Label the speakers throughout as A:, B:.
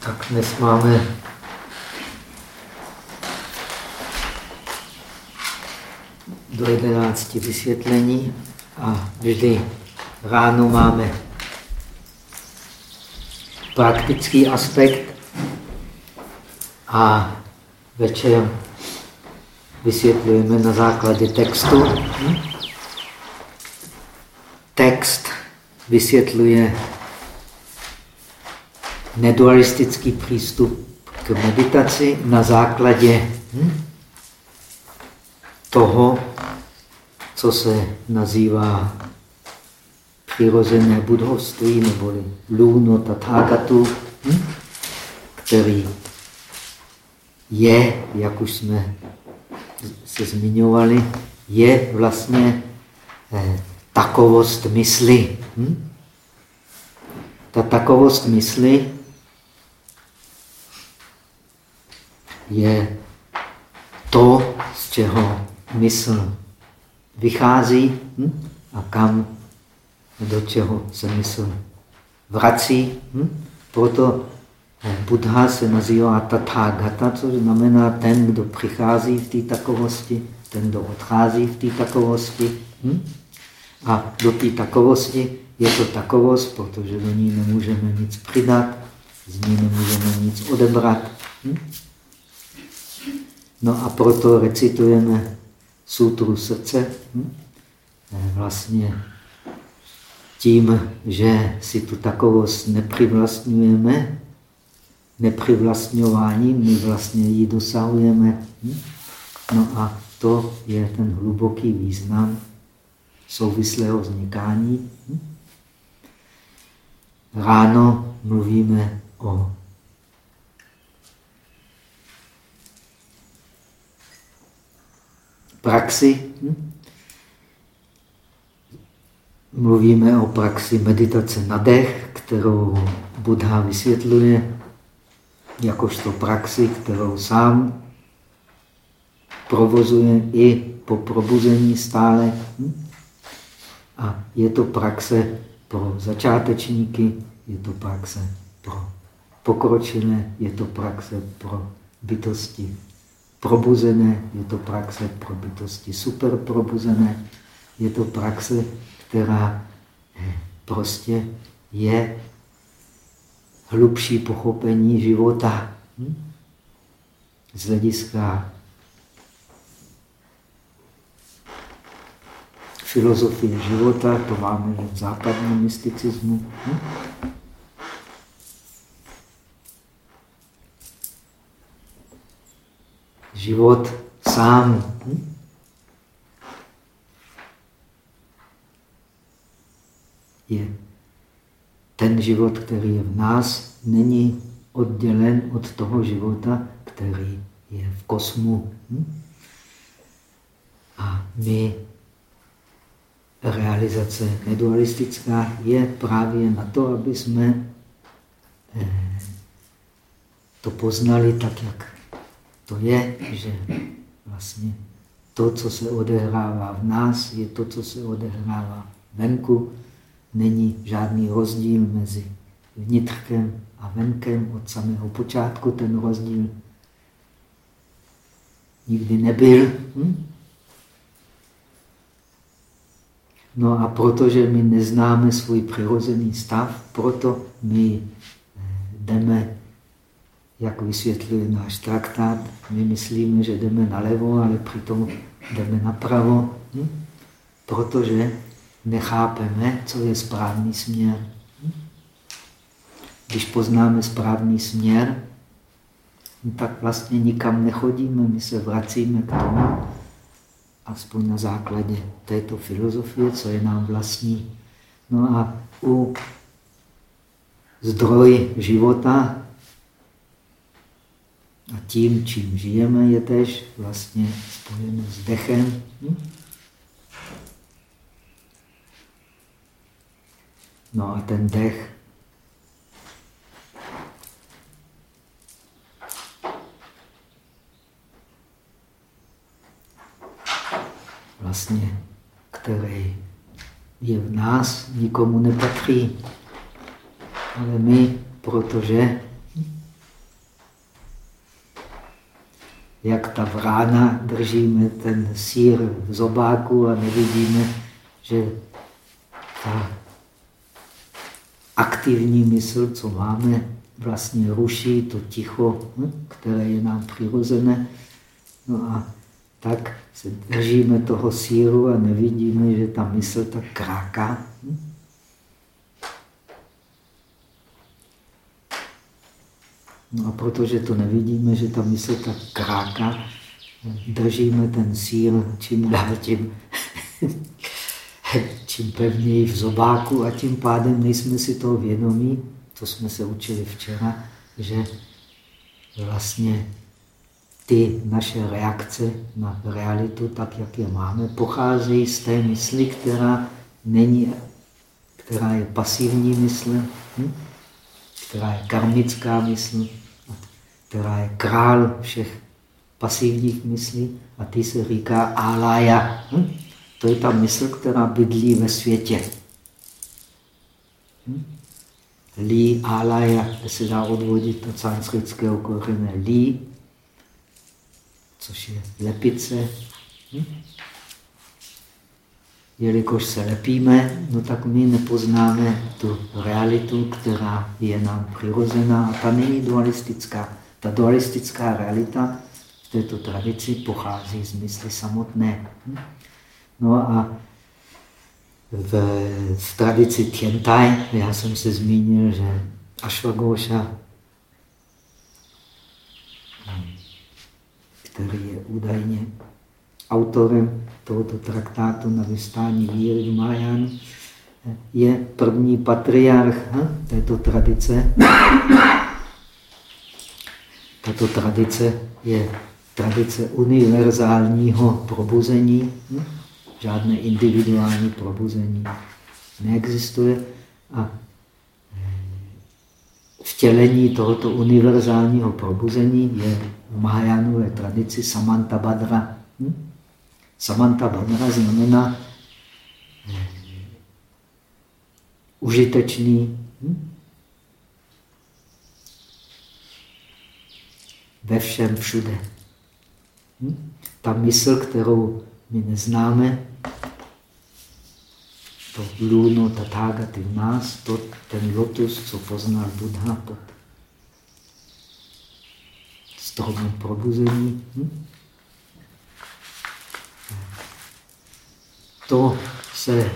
A: Tak dnes máme do 11 vysvětlení a vždy ráno máme praktický aspekt a večer vysvětlujeme na základě textu. Text vysvětluje nedualistický přístup k meditaci na základě hm, toho, co se nazývá přirozené budovství neboli luno tathagatu, hm, který je, jak už jsme se zmiňovali, je vlastně eh, takovost mysli. Hm? Ta takovost mysli je to, z čeho mysl vychází hm? a kam, do čeho se mysl vrací. Hm? Proto Buddha se nazývá Tathagata, což znamená ten, kdo přichází v té takovosti, ten, kdo odchází v té takovosti. Hm? A do té takovosti je to takovost, protože do ní nemůžeme nic přidat, z ní nemůžeme nic odebrat. Hm? No a proto recitujeme sutru srdce. Hm? Eh, vlastně tím, že si tu takovost nepřivlastňujeme, nepřivlastňováním, my vlastně ji dosahujeme. Hm? No a to je ten hluboký význam souvislého vznikání. Hm? Ráno mluvíme o praxi. Hm? Mluvíme o praxi meditace na dech, kterou Buddha vysvětluje jakožto praxi, kterou sám provozuje i po probuzení stále. Hm? A je to praxe pro začátečníky, je to praxe pro pokročilé, je to praxe pro bytosti probuzené, je to praxe pro bytosti super probuzené, je to praxe, která eh, prostě je hlubší pochopení života hm? z hlediska filozofie života, to máme v západním mysticismu. Hm? Život sám. Je ten život, který je v nás, není oddělen od toho života, který je v kosmu. A my, realizace nedualistická je právě na to, aby jsme eh, to poznali tak, jak to je, že vlastně to, co se odehrává v nás, je to, co se odehrává venku. Není žádný rozdíl mezi vnitřkem a venkem od samého počátku. Ten rozdíl nikdy nebyl. Hm? No a protože my neznáme svůj přirozený stav, proto my eh, jdeme jak vysvětluje náš traktát, my myslíme, že jdeme nalevo, ale přitom jdeme napravo, hm? protože nechápeme, co je správný směr. Hm? Když poznáme správný směr, no tak vlastně nikam nechodíme, my se vracíme k tomu, aspoň na základě této filozofie, co je nám vlastní. No a u zdroj života a tím, čím žijeme, je tež vlastně spojeno s dechem. Hm? No a ten dech vlastně, který je v nás, nikomu nepatří. Ale my, protože jak ta vrána, držíme ten sír v zobáku a nevidíme, že ta aktivní mysl, co máme, vlastně ruší to ticho, hm, které je nám přirozené. No a tak se držíme toho síru a nevidíme, že ta mysl tak kráká. Hm. No a protože to nevidíme, že ta mysl tak kráká, držíme ten síl čím dál tím, čím pevněji v zobáku a tím pádem nejsme si toho vědomí, to jsme se učili včera, že vlastně ty naše reakce na realitu, tak jak je máme, pocházejí z té mysli, která není, která je pasivní mysl, hm? která je karmická mysl, která je král všech pasivních myslí a ty se říká alaya. Hm? To je ta mysl, která bydlí ve světě. Hm? Lí, alaya, se dá odvodit od sanskritského kořene lí, což je lepice. Hm? Jelikož se lepíme, no tak my nepoznáme tu realitu, která je nám přirozená a ta není dualistická. Ta dualistická realita v této tradici pochází z mysli samotné. Hm? No a v, v tradici Tientai, já jsem se zmínil, že Ashwagosha, který je údajně autorem tohoto traktátu na vystání víry v Majánu, je první patriarch hm, této tradice. Tato tradice je tradice univerzálního probuzení. Hm? Žádné individuální probuzení neexistuje. A eh, vtělení tohoto univerzálního probuzení je v Mahajánové tradici Samanta Badra. Hm? Samanta Badra znamená eh, užitečný, hm? Ve všem všude. Hm? Ta mysl, kterou my neznáme, to luno tathagaty v nás, to, ten lotus, co poznal Buddha pod stromem probuzení. Hm? To se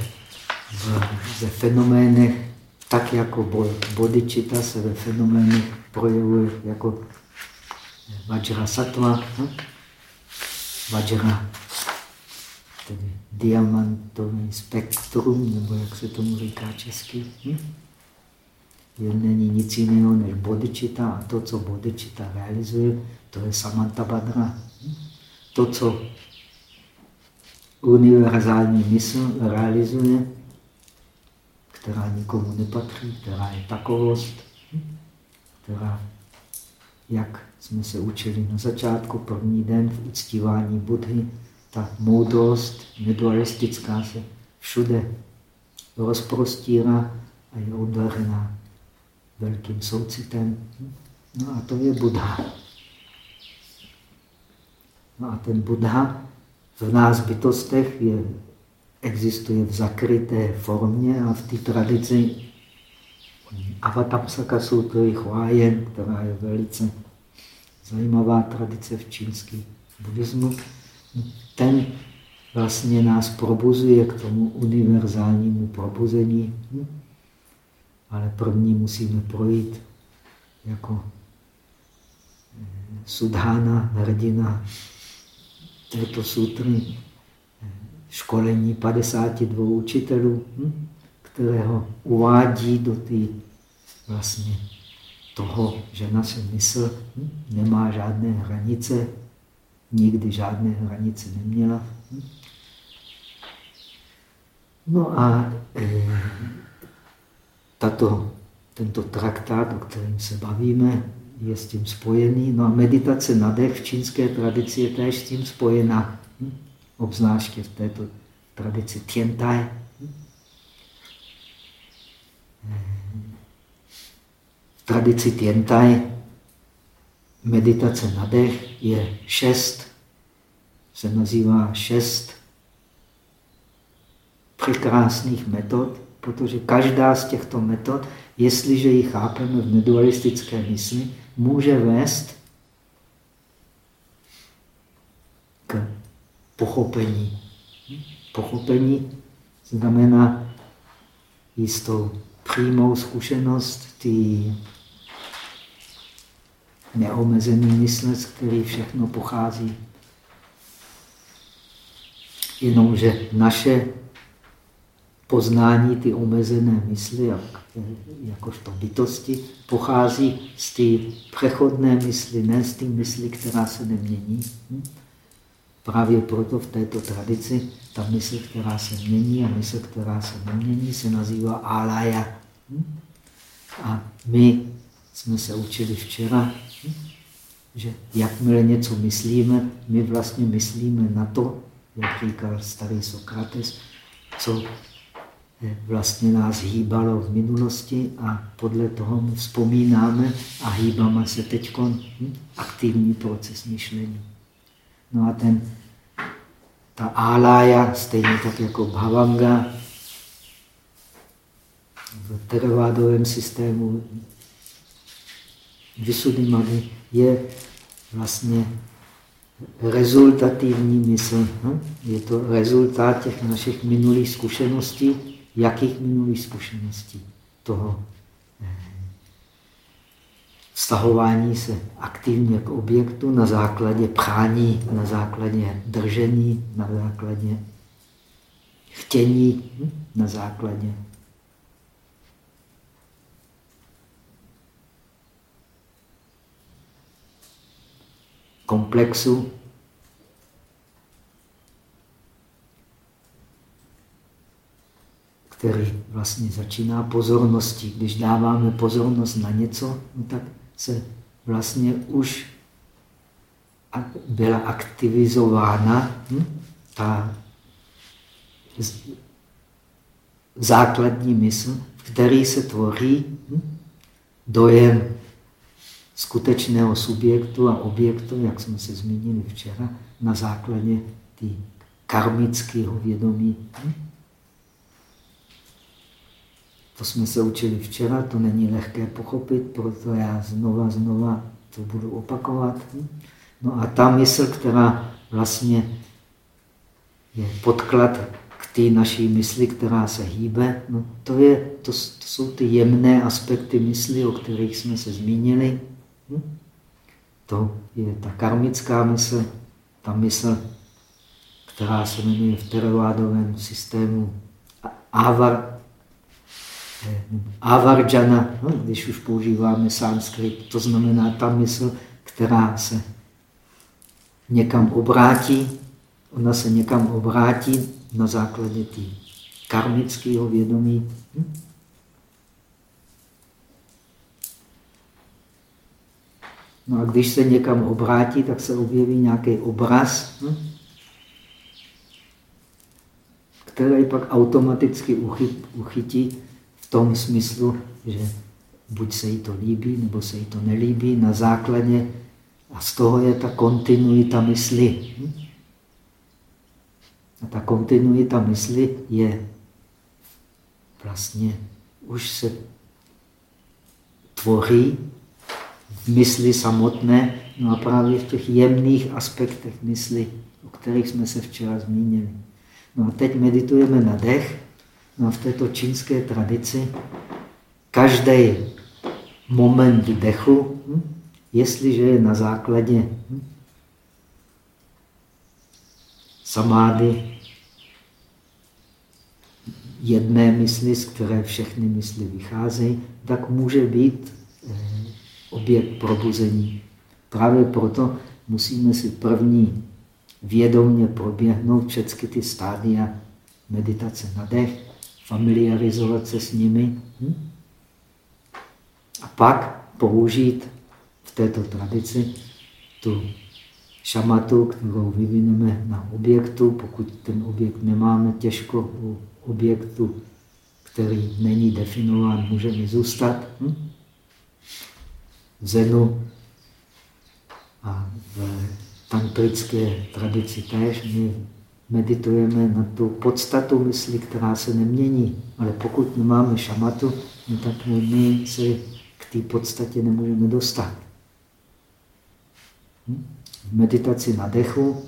A: v, ve fenoménech, tak jako bodičita se ve fenoménech projevuje jako Vajra Sattva, hm? Vajra, tedy diamantový spektrum, nebo jak se tomu říká česky. Hm? Je, není nic jiného než bodičita a to, co bodičita realizuje, to je samantabhadra. Hm? To, co univerzální mysl realizuje, která nikomu nepatří, která je takovost, hm? která, jak jsme se učili na začátku, první den v uctívání Budhy, ta moudrost nedualistická se všude rozprostírá a je obdařená velkým soucitem. No a to je Buddha. No a ten Buddha v nás bytostech je, existuje v zakryté formě a v té tradici Avatamsaka Sutry Huayen, která je velice zajímavá tradice v čínském buddhismu, ten vlastně nás probuzuje k tomu univerzálnímu probuzení. Ale první musíme projít jako eh, sudhána, hrdina této sutry, eh, školení 52 učitelů, hm, kterého uvádí do té vlastně toho, že naše mysl hm, nemá žádné hranice, nikdy žádné hranice neměla. Hm. No a e, tato, tento traktát, o kterém se bavíme, je s tím spojený. No a meditace na dech v čínské tradici je též s tím spojená, hm? obzvláště v této tradici Tientai. V tradici Tientai meditace na dech je šest, se nazývá šest překrásných metod, protože každá z těchto metod, jestliže ji chápeme v nedualistické mysli, může vést k pochopení. Pochopení znamená jistou přímou zkušenost ty neomezený mysl, z který všechno pochází. Jenomže naše poznání ty omezené mysli, jak, jakožto bytosti, pochází z té přechodné mysli, ne z té mysli, která se nemění. Hm? Právě proto v této tradici ta mysl, která se mění a mysl, která se nemění, se nazývá alaya. Hm? A my jsme se učili včera? Že jakmile něco myslíme, my vlastně myslíme na to, jak říkal starý Sokrates, co vlastně nás hýbalo v minulosti a podle toho my vzpomínáme a hýbáme se teď hm, aktivní proces myšlení. No a ten, ta álája, stejně tak jako bhavanga, v teravádovém systému Visuddhimaggi je vlastně rezultativní mysl. Hm? Je to rezultát těch našich minulých zkušeností. Jakých minulých zkušeností? Toho eh, vztahování se aktivně k objektu na základě prání, na základě držení, na základě chtění, hm? na základě komplexu. který vlastně začíná pozorností. Když dáváme pozornost na něco, no tak se vlastně už byla aktivizována hm, ta základní mysl, v který se tvoří hm, dojem skutečného subjektu a objektu, jak jsme se zmínili včera, na základě té karmického vědomí. Hm? To jsme se učili včera, to není lehké pochopit, proto já znova, znova to budu opakovat. Hm? No a ta mysl, která vlastně je podklad k té naší mysli, která se hýbe, no to, je, to, to jsou ty jemné aspekty mysli, o kterých jsme se zmínili. Hm? To je ta karmická mysl, ta mysl, která se jmenuje v teravádovém systému Avar, eh, Avarjana, no, když už používáme sanskrit, to znamená ta mysl, která se někam obrátí, ona se někam obrátí na základě té karmického vědomí. Hm? No a když se někam obrátí, tak se objeví nějaký obraz, hm? který pak automaticky uchytí v tom smyslu, že buď se jí to líbí, nebo se jí to nelíbí na základě, a z toho je ta kontinuita mysli. Hm? A ta kontinuita mysli je vlastně, už se tvoří mysli samotné, no a právě v těch jemných aspektech mysli, o kterých jsme se včera zmínili. No a teď meditujeme na dech. No a v této čínské tradici každý moment dechu, hm, jestliže je na základě hm, samády jedné mysli, z které všechny mysli vycházejí, tak může být objekt probuzení. Právě proto musíme si první vědomně proběhnout všechny ty stádia meditace na dech, familiarizovat se s nimi hm? a pak použít v této tradici tu šamatu, kterou vyvineme na objektu. Pokud ten objekt nemáme, těžko u objektu, který není definován, můžeme zůstat. Hm? Zenu A v tantrické tradici též my meditujeme na tu podstatu mysli, která se nemění. Ale pokud nemáme šamatu, no tak my se k té podstatě nemůžeme dostat. Hm? V meditaci na dechu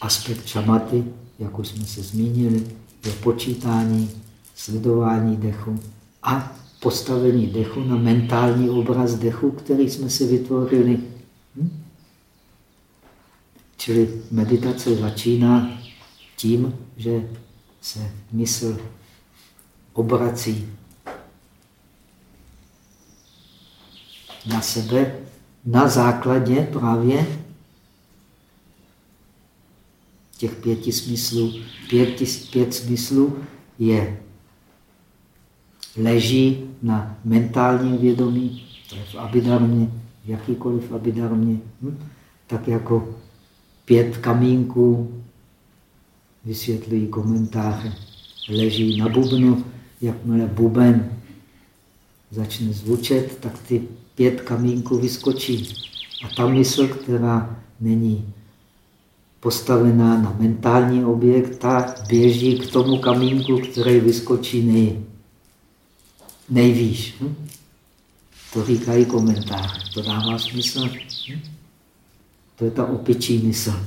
A: aspekt šamaty, jak už jsme se zmínili, je počítání, sledování dechu a postavení dechu na mentální obraz dechu, který jsme si vytvořili. Hm? Čili meditace začíná tím, že se mysl obrací na sebe na základě právě těch pěti smyslů. Pět, pět smyslů je leží na mentálním vědomí, v abidarmě, jakýkoliv abidarmě, hm? tak jako pět kamínků, vysvětlují komentáře, leží na bubnu, jakmile buben začne zvučet, tak ty pět kamínků vyskočí. A ta mysl, která není postavená na mentální objekt, ta běží k tomu kamínku, který vyskočí nej, nejvýš. Hm? To říkají komentáře. To dává smysl. Hm? To je ta opičí mysl.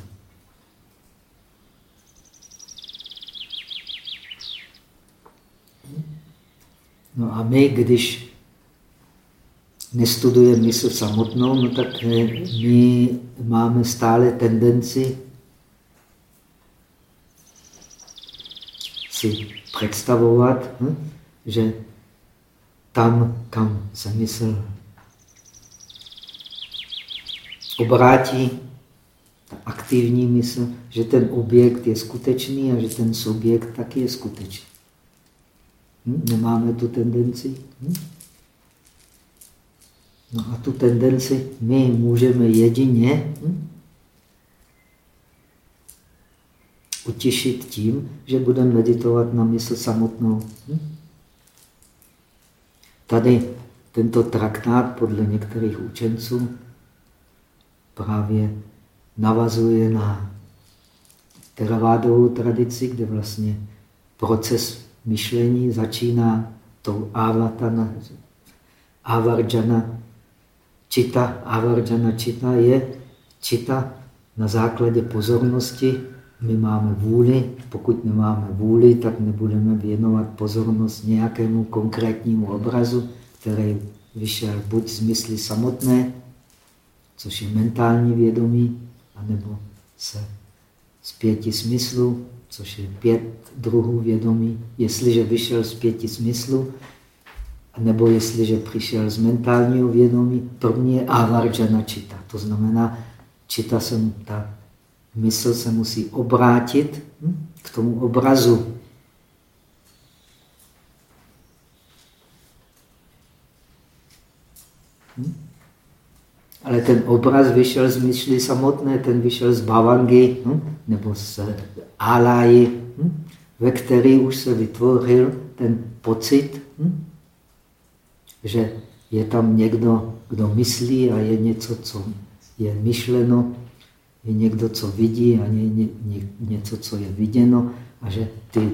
A: No a my, když nestudujeme mysl samotnou, no tak my máme stále tendenci si představovat, hm, že tam, kam se mysl obrátí, ta aktivní mysl, že ten objekt je skutečný a že ten subjekt taky je skutečný. Hm? Nemáme tu tendenci? Hm? No a tu tendenci my můžeme jedině hm? utěšit tím, že budeme meditovat na mysl samotnou. Hm? Tady tento traktát podle některých učenců právě navazuje na teravádovou tradici, kde vlastně proces myšlení začíná tou avatana, avarjana čita. Avarjana čita je čita na základě pozornosti. My máme vůli, pokud nemáme vůli, tak nebudeme věnovat pozornost nějakému konkrétnímu obrazu, který vyšel buď z mysli samotné, což je mentální vědomí, anebo se z pěti smyslů, což je pět druhů vědomí. Jestliže vyšel z pěti smyslů, nebo jestliže přišel z mentálního vědomí, první je avarjana čita. To znamená, čita se, ta mysl se musí obrátit hm, k tomu obrazu. Hm? Ale ten obraz vyšel z myšly samotné, ten vyšel z Bavangy hm? nebo z Alaji, ve který už se vytvořil ten pocit, že je tam někdo, kdo myslí a je něco, co je myšleno, je někdo, co vidí a je ně, ně, něco, co je viděno a že ty,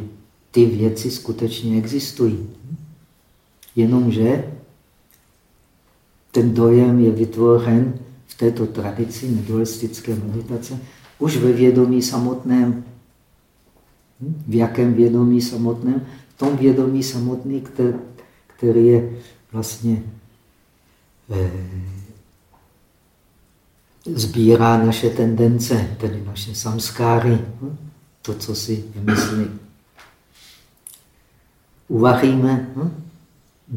A: ty věci skutečně existují. Jenomže ten dojem je vytvořen v této tradici nedualistické meditace už ve vědomí samotném. Hm? V jakém vědomí samotném? V tom vědomí samotný, který, který je vlastně eh, sbírá naše tendence, tedy naše samskáry, hm? to, co si vymyslí. Uvaříme, hm?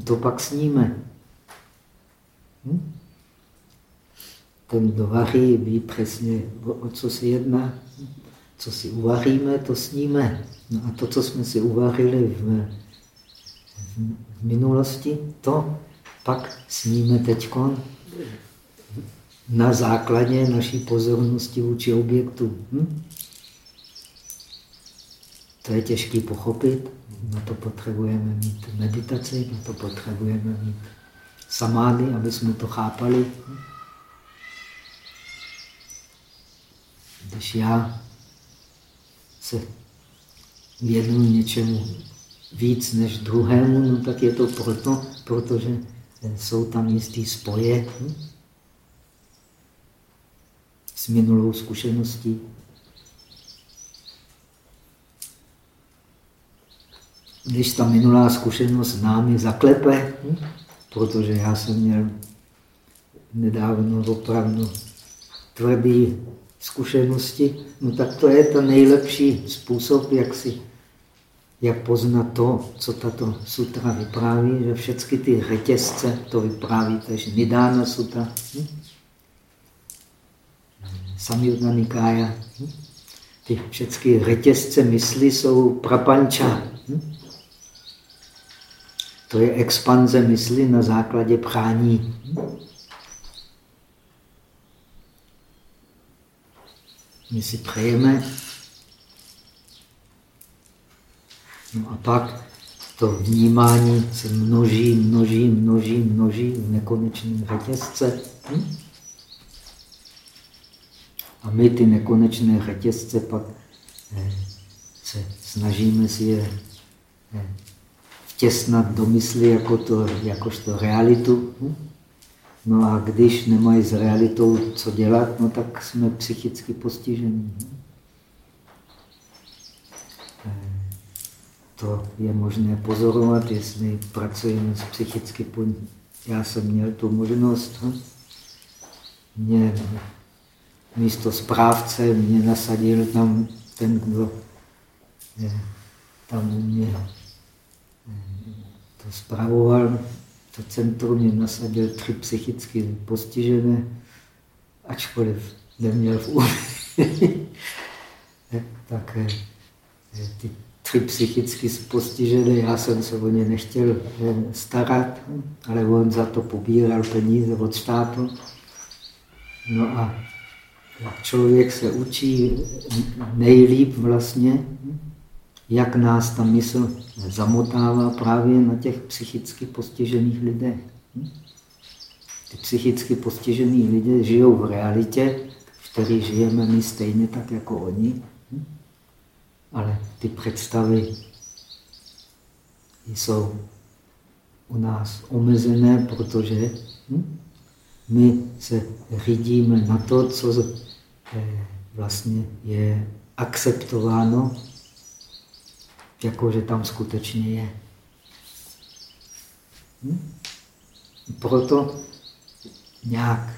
A: to pak sníme. Hm? Ten, kdo vaří, ví přesně, o co se jedná. Co si uvaříme, to sníme. No a to, co jsme si uvařili v, v minulosti, to pak sníme teď na základě naší pozornosti vůči objektu. Hm? To je těžké pochopit, na to potřebujeme mít meditaci, na to potřebujeme mít samády, aby jsme to chápali. Když já se věnuju něčemu víc než druhému, no tak je to proto, protože jsou tam jistý spoje hm? S minulou zkušeností. Když ta minulá zkušenost námi zaklepe, protože já jsem měl nedávno opravdu tvrdý zkušenosti, no tak to je to nejlepší způsob, jak si jak poznat to, co tato sutra vypráví, že všechny ty řetězce, to vypráví tež Nidána sutra? Samyutta Nikája, hm? ty všechny řetězce mysli jsou prapanča. Hm? To je expanze mysli na základě prání. Hm? My si přejeme. No a pak to vnímání se množí, množí, množí, množí v nekonečném řetězce. Hm? A my ty nekonečné řetězce pak eh, se snažíme si je eh, vtěsnat do mysli jako to, jakožto realitu. Hm? No a když nemají s realitou co dělat, no tak jsme psychicky postižení. Eh, to je možné pozorovat, jestli pracujeme s psychicky Já jsem měl tu možnost. Hm? Mě místo správce mě nasadil tam ten, kdo tam mě eh, to spravoval to centrum mě nasadil tři psychicky postižené, ačkoliv neměl v úmyslu. tak eh, ty tři psychicky postižené, já jsem se o ně nechtěl eh, starat, ale on za to pobíral peníze od státu. No a člověk se učí nejlíp vlastně jak nás ta mysl zamotává právě na těch psychicky postižených lidech. Ty psychicky postižený lidé žijou v realitě, v které žijeme my stejně tak jako oni, ale ty představy jsou u nás omezené, protože my se řídíme na to, co vlastně je akceptováno jako že tam skutečně je. Hm? Proto nějak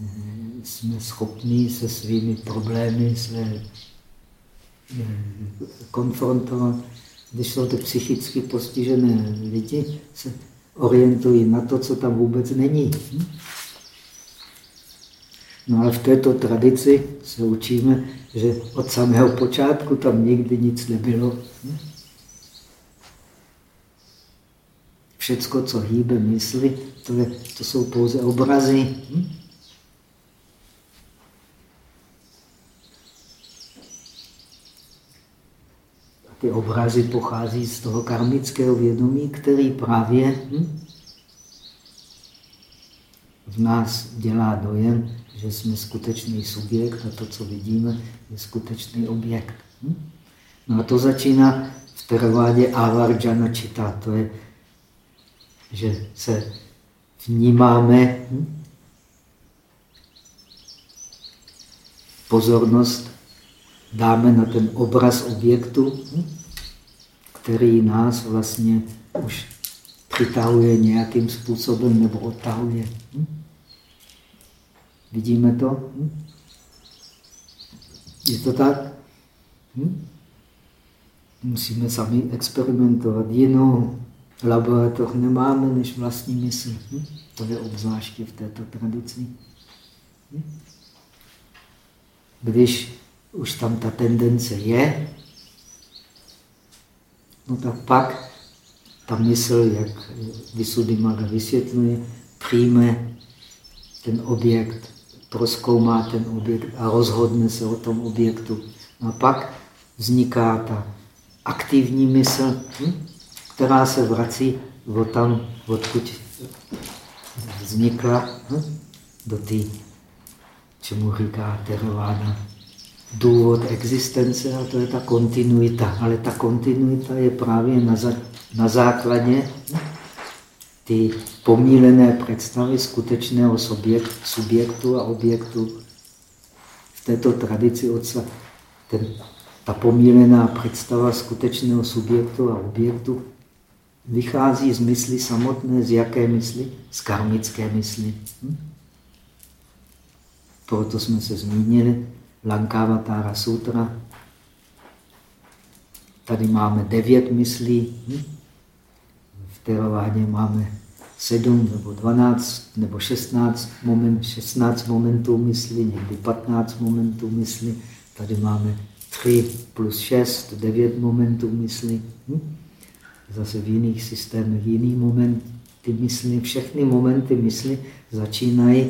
A: hm, jsme schopni se svými problémy se hm, konfrontovat. Když jsou to psychicky postižené lidi, se orientují na to, co tam vůbec není. Hm? No ale v této tradici se učíme, že od samého počátku tam nikdy nic nebylo. Všecko, co hýbe mysli, to, je, to jsou pouze obrazy. A ty obrazy pochází z toho karmického vědomí, který právě v nás dělá dojem, že jsme skutečný subjekt a to, co vidíme, je skutečný objekt. Hm? No a to začíná v tervádě Avarjana Čita. To je, že se vnímáme hm? pozornost, dáme na ten obraz objektu, hm? který nás vlastně už přitahuje nějakým způsobem nebo odtahuje. Hm? Vidíme to? Hm? Je to tak? Hm? Musíme sami experimentovat. Jinou laboratoř nemáme než vlastní mysl. Hm? To je obzvláště v této tradici. Hm? Když už tam ta tendence je, no tak pak ta mysl, jak Visuddhimagga vysvětluje, přijme ten objekt proskoumá ten objekt a rozhodne se o tom objektu. No a pak vzniká ta aktivní mysl, hm, která se vrací o tam, odkud vznikla, hm, do té, čemu říká Theravada, důvod existence a to je ta kontinuita. Ale ta kontinuita je právě na, za, na základě ty pomílené představy skutečného subjekt, subjektu a objektu. V této tradici otca ten, ta pomílená představa skutečného subjektu a objektu vychází z mysli samotné. Z jaké mysli? Z karmické mysli. Hm? Proto jsme se zmínili Lankavatara Sutra. Tady máme devět myslí. Hm? V teravádě máme sedm nebo dvanáct nebo šestnáct moment, 16 momentů mysli, někdy 15 momentů mysli. Tady máme tři plus šest, devět momentů mysli. Hm? Zase v jiných systémech jiný moment. Ty mysli, všechny momenty mysli začínají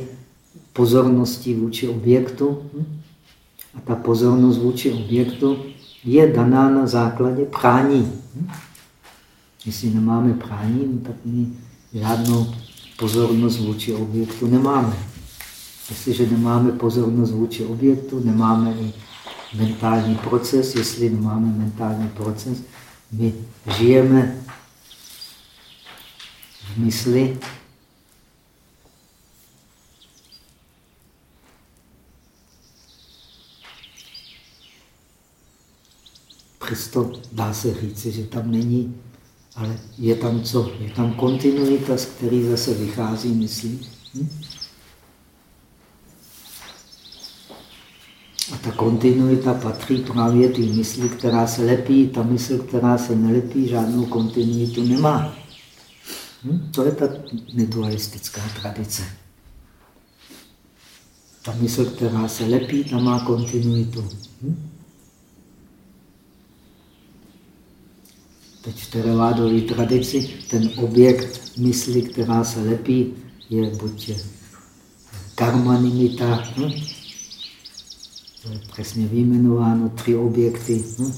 A: pozorností vůči objektu. Hm? A ta pozornost vůči objektu je daná na základě prání. Hm? Jestli nemáme prání, tak my žádnou pozornost vůči objektu nemáme. Jestliže nemáme pozornost vůči objektu, nemáme i mentální proces. Jestli nemáme mentální proces, my žijeme v mysli, Přesto dá se říci, že tam není, ale je tam co? Je tam kontinuita, z který zase vychází myslí. Hm? A ta kontinuita patří právě té mysli, která se lepí. Ta mysl, která se nelepí, žádnou kontinuitu nemá. Hm? To je ta nedualistická tradice. Ta mysl, která se lepí, ta má kontinuitu. Hm? Teď v teravádové tradici ten objekt mysli, která se lepí, je buď karma nimita, hm? to je přesně vyjmenováno, tři objekty. Hm?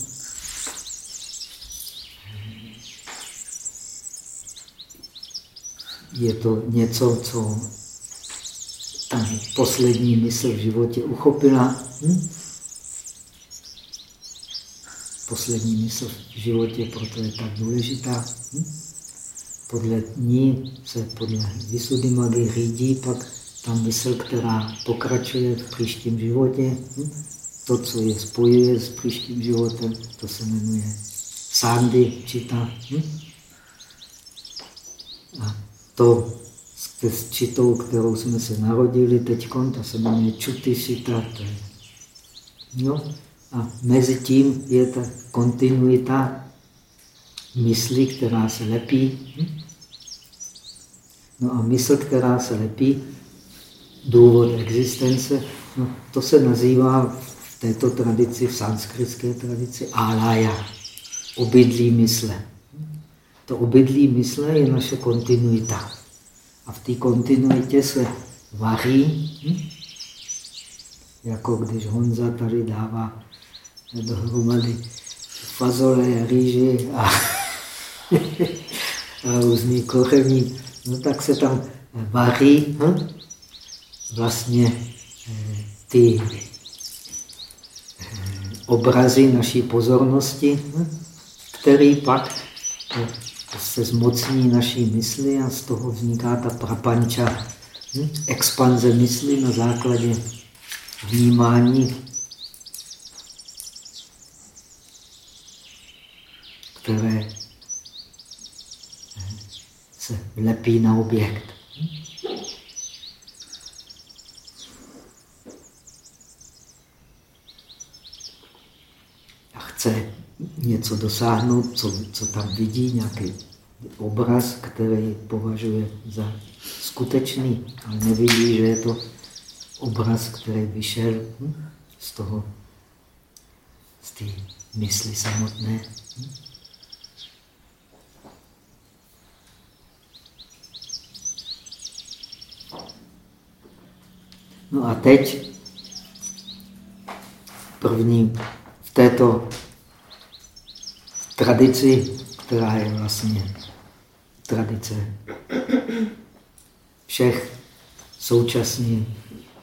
A: Je to něco, co ta poslední mysl v životě uchopila. Hm? Poslední mysl v životě, proto je tak důležitá. Hm? Podle ní se podle Visuddhimagy řídí pak ta mysl, která pokračuje v příštím životě. Hm? To, co je spojuje s příštím životem, to se jmenuje sandy čita. Hm? A to s čitou, kterou jsme se narodili teď, to se jmenuje čuty šita. No, a mezi tím je ta kontinuita mysli, která se lepí. No a mysl, která se lepí, důvod existence, no, to se nazývá v této tradici, v sanskritské tradici, alaya, obydlí mysle. To obydlí mysle je naše kontinuita. A v té kontinuitě se vaří, jako když Honza tady dává dohromady fazole, rýži a, a různý koření. No tak se tam vaří hm? vlastně eh, ty eh, obrazy naší pozornosti, hm? který pak eh, se zmocní naší mysli a z toho vzniká ta prapanča, hm? expanze mysli na základě vnímání které se lepí na objekt. A chce něco dosáhnout, co, co tam vidí, nějaký obraz, který považuje za skutečný, ale nevidí, že je to obraz, který vyšel z toho, z té mysli samotné. No a teď první v této tradici, která je vlastně tradice všech současně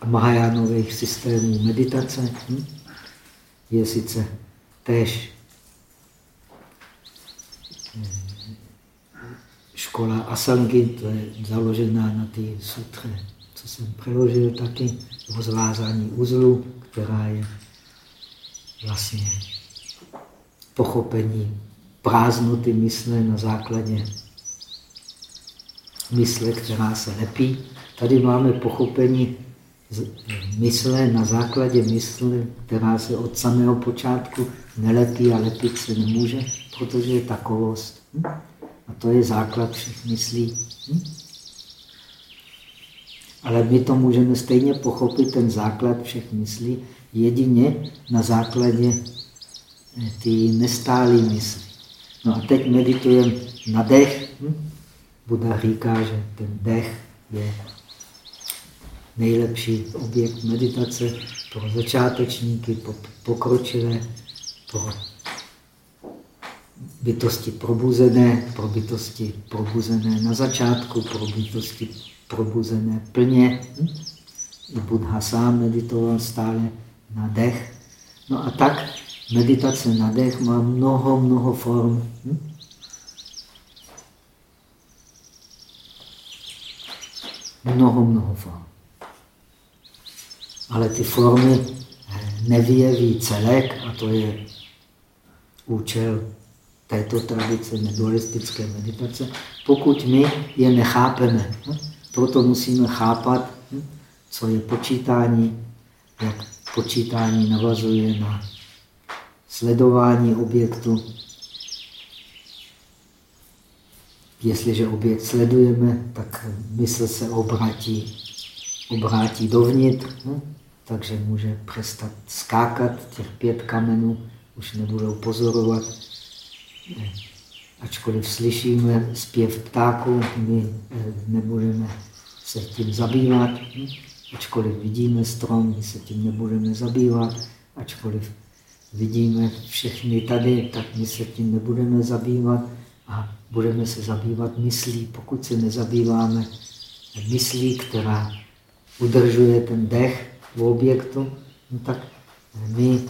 A: Mahajánových systémů meditace. Hm? je sice též škola Asangi, to je založená na té sutře, co jsem přeložil taky, rozvázání uzlu, která je vlastně pochopení prázdnoty mysle na základě mysle, která se lepí. Tady máme pochopení mysle na základě mysle, která se od samého počátku nelepí a lepit se nemůže, protože je takovost. Hm? A to je základ všech myslí. Ale my to můžeme stejně pochopit, ten základ všech myslí, jedině na základě eh, ty nestálé mysli. No a teď meditujeme na dech. Hm? Buda říká, že ten dech je nejlepší objekt meditace pro začátečníky, pro pokročilé, pro bytosti probuzené, pro bytosti probuzené na začátku, pro bytosti probuzené plně. I Buddha sám meditoval stále na dech. No a tak meditace na dech má mnoho, mnoho form. Mnoho, mnoho form. Ale ty formy nevyjeví celek a to je účel této tradice nedualistické meditace, pokud my je nechápeme. Proto musíme chápat, hm? co je počítání, jak počítání navazuje na sledování objektu. Jestliže objekt sledujeme, tak mysl se obrátí, obrátí dovnitř, hm? takže může přestat skákat těch pět kamenů, už nebudou pozorovat. Ačkoliv slyšíme zpěv ptáků, my eh, nebudeme se tím zabývat. Ačkoliv vidíme strom, my se tím nebudeme zabývat. Ačkoliv vidíme všechny tady, tak my se tím nebudeme zabývat a budeme se zabývat myslí. Pokud se nezabýváme myslí, která udržuje ten dech v objektu, no tak my,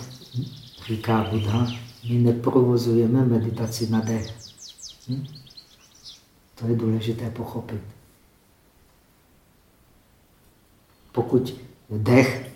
A: říká Buddha, my neprovozujeme meditaci na dech. Hm? To je důležité pochopit. Pokud dech,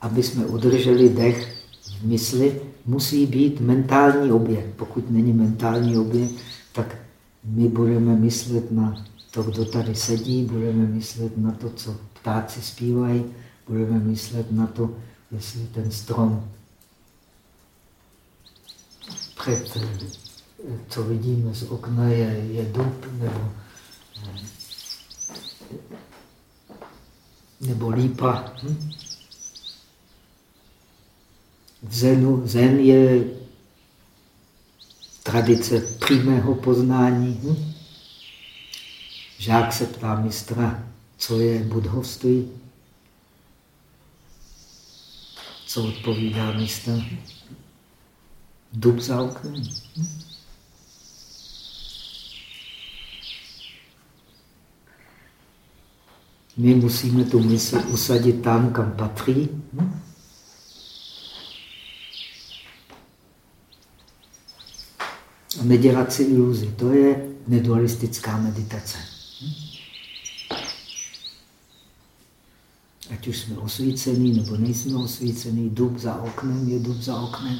A: aby jsme udrželi dech v mysli, musí být mentální objekt. Pokud není mentální objekt, tak my budeme myslet na to, kdo tady sedí, budeme myslet na to, co ptáci zpívají, budeme myslet na to, jestli ten strom před, co vidíme z okna, je, je dub nebo, nebo lípa. Hm? V Zenu, Zen je tradice přímého poznání. Hm? Žák se ptá mistra, co je budhovství. Co odpovídá mistr? Dub za oknem. My musíme tu mysl usadit tam, kam patří. A nedělat si iluzi. To je nedualistická meditace. Ať už jsme osvícení nebo nejsme osvícení, dub za oknem je dub za oknem.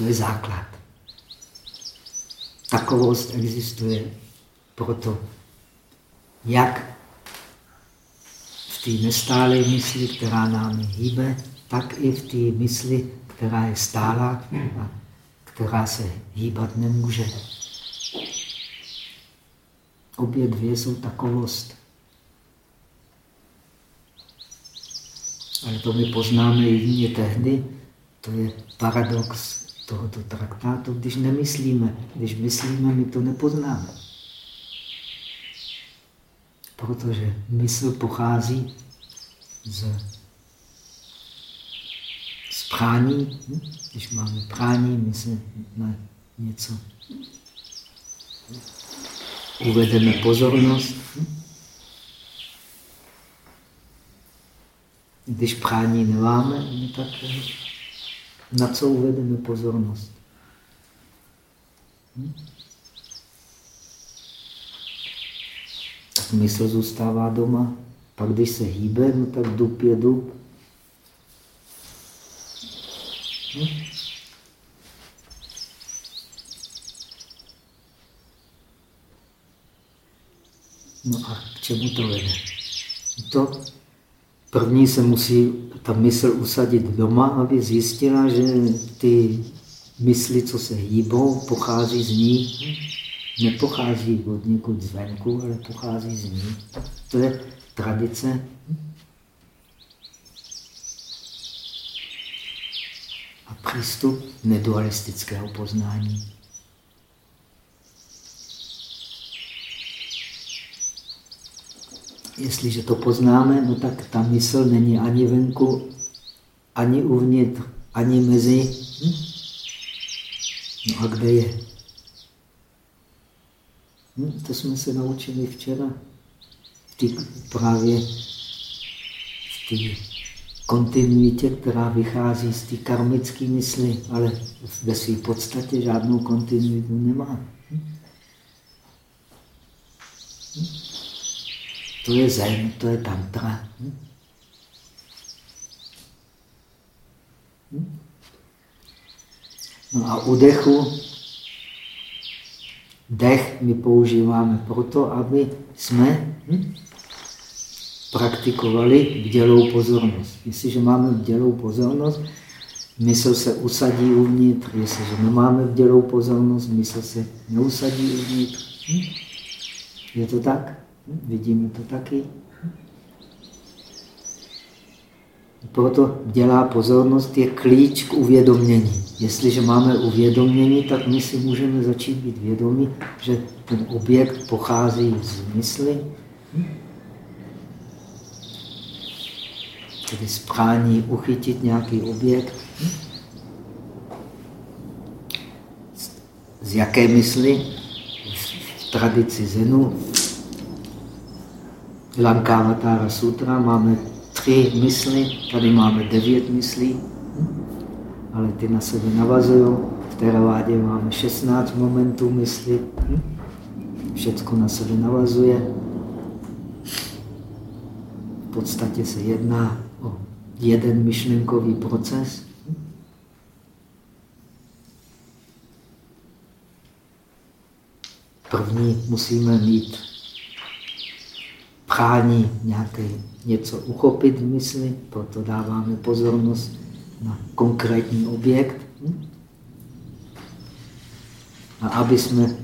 A: To je základ. Takovost existuje proto, jak v té nestálé mysli, která nám hýbe, tak i v té mysli, která je stála a která se hýbat nemůže. Obě dvě jsou takovost. Ale to my poznáme jedině tehdy, to je paradox tohoto traktátu, když nemyslíme. Když myslíme, my to nepoznáme. Protože mysl pochází z, z prání. Hm? Když máme prání, my se na něco uvedeme pozornost. Hm? Když prání nemáme, tak na co uvedeme pozornost? Hm? Tak mysl zůstává doma. Pak když se hýbe, no tak dub je dub. Hm? No a k čemu to vede? To první se musí ta mysl usadit doma, aby zjistila, že ty mysli, co se hýbou, pochází z ní, nepochází od někud zvenku, ale pochází z ní. To je tradice a přístup nedualistického poznání. Jestliže to poznáme, no tak ta mysl není ani venku, ani uvnitř, ani mezi. Hm? No a kde je? Hm? To jsme se naučili včera. V tý, právě v té kontinuitě, která vychází z té karmické mysli, ale ve své podstatě žádnou kontinuitu nemá. Hm? To je zen, to je tantra. Hm? Hm? No a u dechu, dech my používáme proto, aby jsme hm, praktikovali vdělou pozornost. Jestliže máme vdělou pozornost, mysl se usadí uvnitř, jestliže nemáme vdělou pozornost, mysl se neusadí uvnitř. Hm? Je to tak? Vidíme to taky. Proto dělá pozornost je klíč k uvědomění. Jestliže máme uvědomění, tak my si můžeme začít být vědomí, že ten objekt pochází z mysli, tedy z prání uchytit nějaký objekt. Z jaké mysli? V tradici Zenu Lankavatara Sutra máme tři mysli, tady máme devět myslí, ale ty na sebe navazují. V Teravádě máme 16 momentů mysli, všecko na sebe navazuje. V podstatě se jedná o jeden myšlenkový proces. První musíme mít prání nějaké něco uchopit v mysli, proto dáváme pozornost na konkrétní objekt. A aby jsme,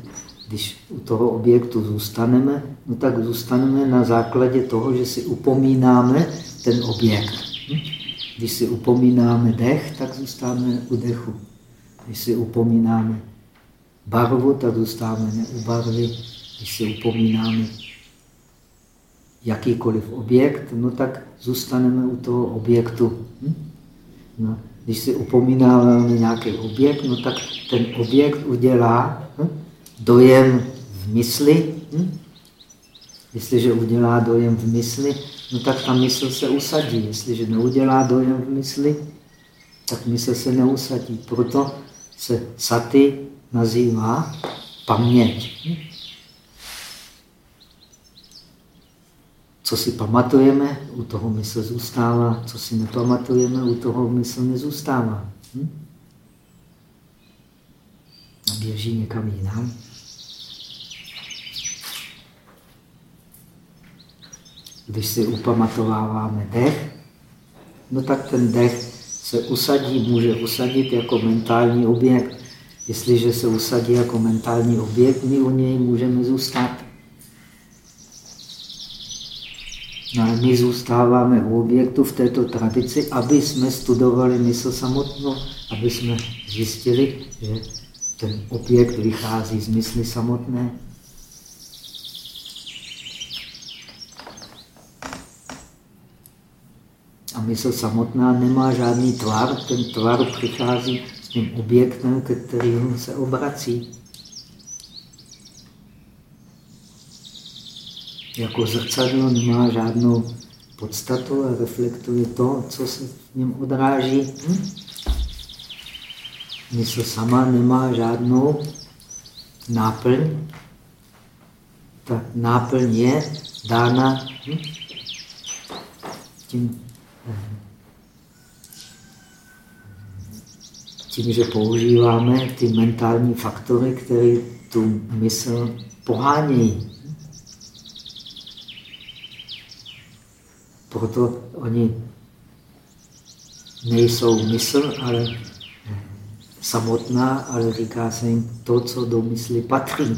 A: když u toho objektu zůstaneme, no tak zůstaneme na základě toho, že si upomínáme ten objekt. Když si upomínáme dech, tak zůstáváme u dechu. Když si upomínáme barvu, tak zůstáváme u barvy. Když si upomínáme jakýkoliv objekt, no tak zůstaneme u toho objektu. Hm? No, když si upomínáme nějaký objekt, no tak ten objekt udělá hm? dojem v mysli. Hm? Jestliže udělá dojem v mysli, no tak ta mysl se usadí. Jestliže neudělá dojem v mysli, tak mysl se neusadí. Proto se saty nazývá paměť. Hm? Co si pamatujeme, u toho mysl zůstává. Co si nepamatujeme, u toho mysl nezůstává. Hm? A běží někam jinam. Když si upamatováváme dech, no tak ten dech se usadí, může usadit jako mentální objekt. Jestliže se usadí jako mentální objekt, my u něj můžeme zůstat. No a my zůstáváme u objektu v této tradici, aby jsme studovali mysl samotnou, aby jsme zjistili, že ten objekt vychází z mysli samotné. A mysl samotná nemá žádný tvar, ten tvar přichází s tím objektem, ke kterému se obrací. Jako zrcadlo nemá žádnou podstatu a reflektuje to, co se v něm odráží. Hm? Mysl sama nemá žádnou náplň. Ta náplň je dána hm? tím, tím, že používáme ty mentální faktory, které tu mysl pohánějí. Proto oni nejsou mysl, ale samotná, ale říká se jim to, co do mysli patří.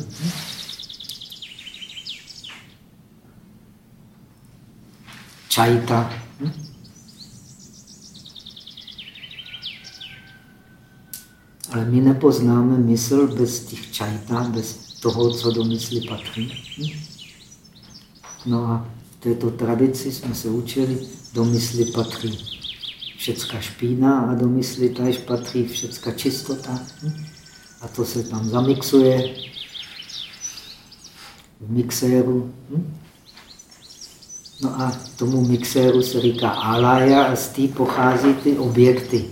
A: Čajta. Ale my nepoznáme mysl bez těch čajta, bez toho, co do mysli patří. No a této tradici jsme se učili, do mysli patří všecka špína a do mysli taž patří všecka čistota. A to se tam zamixuje v mixéru. No a tomu mixéru se říká alaya a z té pochází ty objekty.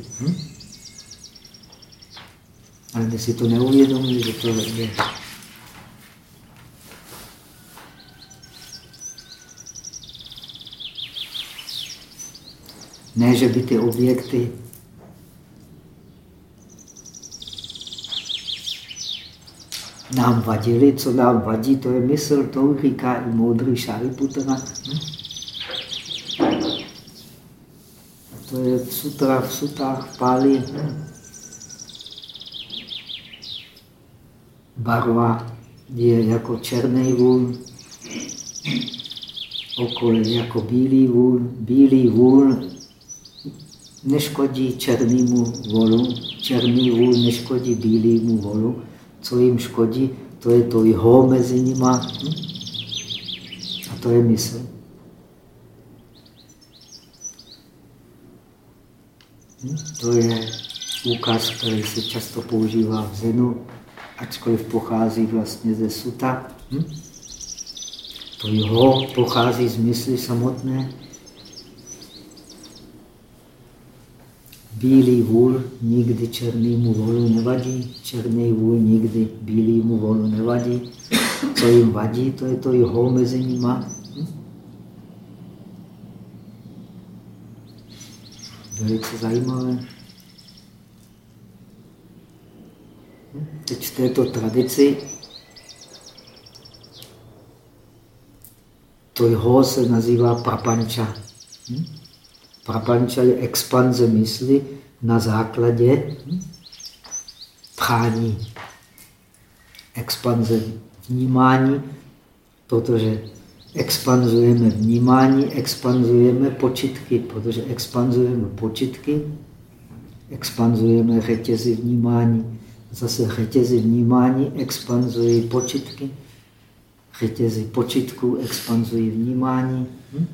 A: Ale my si to neuvědomili, že to je Ne, že by ty objekty nám vadili, co nám vadí, to je mysl, to říká i moudrý Šariputra. Hm? To je v sutra, v sutách, v páli. Hm? Barva je jako černý vůl, oko je jako bílý vůl, bílý vůl neškodí černému volu, černý vůl neškodí bílému volu. Co jim škodí, to je to jeho mezi nima. Hm? A to je mysl. Hm? To je úkaz, který se často používá v Zenu, ačkoliv pochází vlastně ze suta. Hm? To jeho pochází z mysli samotné, Bílý vůl nikdy černému volu nevadí, černý vůl nikdy bílému volu nevadí. Co jim vadí, to je to jeho mezi nima. Velice zajímavé. Teď v této tradici to jeho se nazývá prapanča. Hm? Prapanča je expanze mysli na základě prání. Expanze vnímání, protože expanzujeme vnímání, expanzujeme počitky, protože expanzujeme počitky, expanzujeme řetězy vnímání. Zase řetězy vnímání expanzují počitky, řetězy počitků expanzují vnímání. Hm?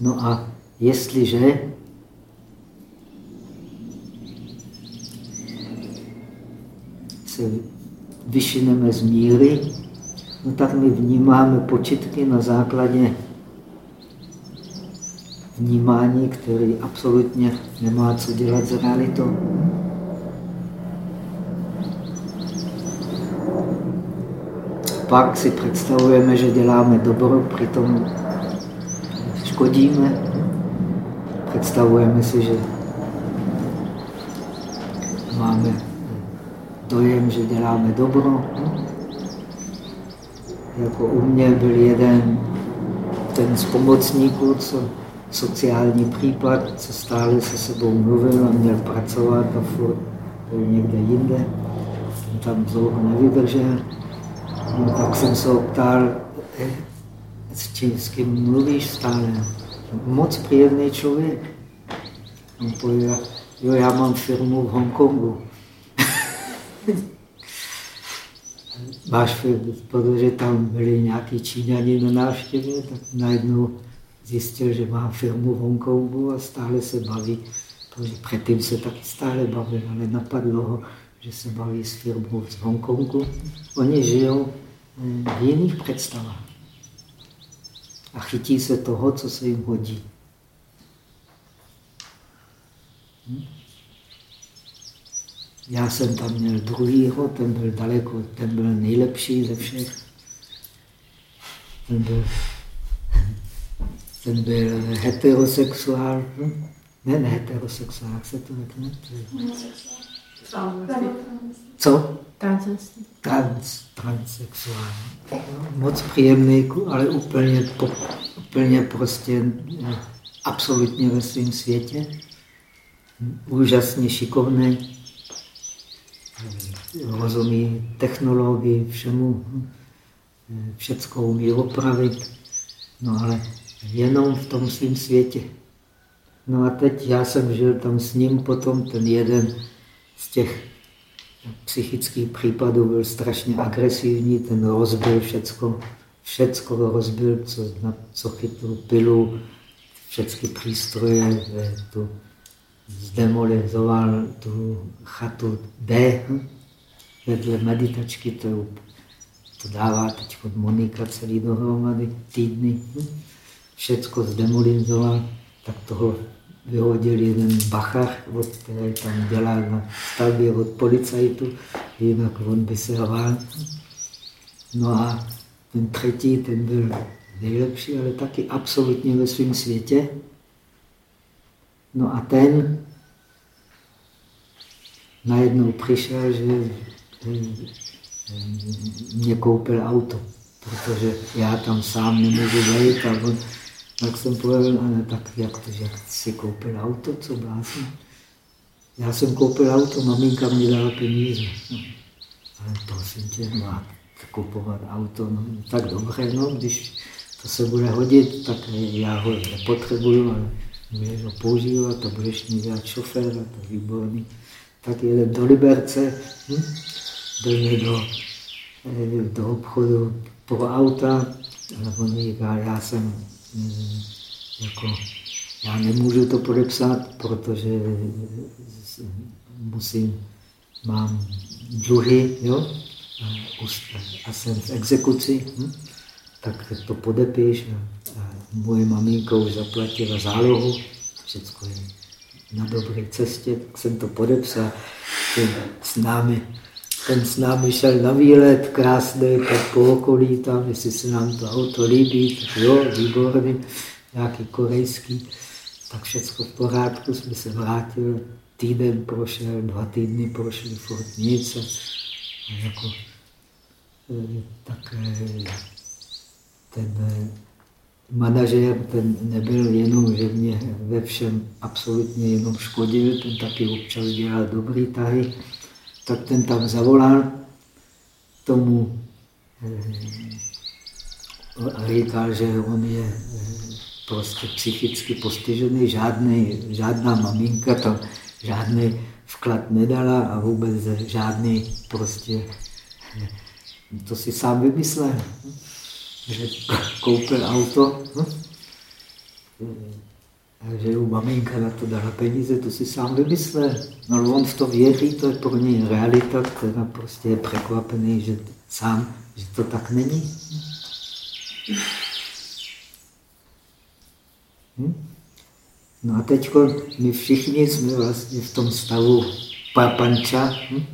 A: No a jestliže se vyšineme z míry, no tak my vnímáme počitky na základě vnímání, který absolutně nemá co dělat s realitou. Pak si představujeme, že děláme dobro, přitom škodíme. Představujeme si, že máme dojem, že děláme dobro. Jako u mě byl jeden ten z pomocníků, co sociální případ, co stále se sebou mluvil a měl pracovat a furt byl někde jinde. Tam dlouho nevydržel. No, tak jsem se optal, eh, s, čím, s kým mluvíš stále moc příjemný člověk. On pověděl, jo, já mám firmu v Hongkongu. Máš firmu, protože tam byli nějaký Číňani na návštěvě, tak najednou zjistil, že má firmu v Hongkongu a stále se baví, protože předtím se taky stále bavil, ale napadlo ho, že se baví s firmou z Hongkongu. Oni žijou eh, v jiných představách a chytí se toho, co se jim hodí. Hm? Já jsem tam měl druhýho, ten byl daleko, ten byl nejlepší ze všech. Ten byl, ten byl heterosexuál. Hm? Ne, ne heterosexuál, jak se to řekne? Co? Trans, transsexuální. Moc příjemný, ale úplně, úplně prostě eh, absolutně ve svém světě. Úžasně šikovný rozumí technologii, všemu, všecko umí opravit, no ale jenom v tom svém světě. No a teď já jsem žil tam s ním, potom ten jeden z těch psychických případů byl strašně agresivní, ten rozbil všecko, všecko rozbil, co, na, co chytl pilu, všechny přístroje, tu zdemolizoval tu chatu D vedle meditačky, to, to dává teď Monika celý dohromady týdny. Všecko zdemolizoval, tak toho vyhodil jeden bachar, od který tam dělá na stavbě od policajtu, jinak on by se hrál. No a ten třetí, ten byl nejlepší, ale taky absolutně ve svém světě. No a ten najednou přišel, že mě koupil auto, protože já tam sám nemůžu vejít a on, tak jsem povedl, ale tak jak to, že si koupil auto, co blázně. Já jsem koupil auto, maminka mi dala peníze. No. Ale prosím tě, má kupovat auto, no, tak dobře, no, když to se bude hodit, tak já ho nepotřebuju, ale budeš ho používat to budeš mi dělat šoféra, to je výborný. Tak jedem do Liberce, hm? jdeme do, eh, do obchodu pro auta, ale on říká, já jsem jako, já nemůžu to podepsat, protože musím, mám dluhy, jo? A jsem v exekuci, hm? tak to podepiš. A moje maminka už zaplatila zálohu, všechno je na dobré cestě, tak jsem to podepsal. S námi, ten s námi šel na výlet, krásný, tak po okolí tam, jestli se nám to líbí, tak jo, výborný, nějaký korejský, tak všechno v pořádku, jsme se vrátili, týden prošel, dva týdny prošly, furt nic. A jako, eh, tak eh, ten eh, manažer ten nebyl jenom, že mě ve všem absolutně jenom škodil, ten taky občas dělal dobrý tahy, tak ten tam zavolal tomu a eh, říkal, že on je eh, prostě psychicky postižený, žádný, žádná maminka tam žádný vklad nedala a vůbec žádný prostě, eh, to si sám vymyslel že koupil auto, hm? a že u maminka na to dala peníze, to si sám vymyslel. No on v to věří, to je pro něj realita, která prostě je překvapený, že sám, že to tak není. Hm? No a teď my všichni jsme vlastně v tom stavu papanča, hm?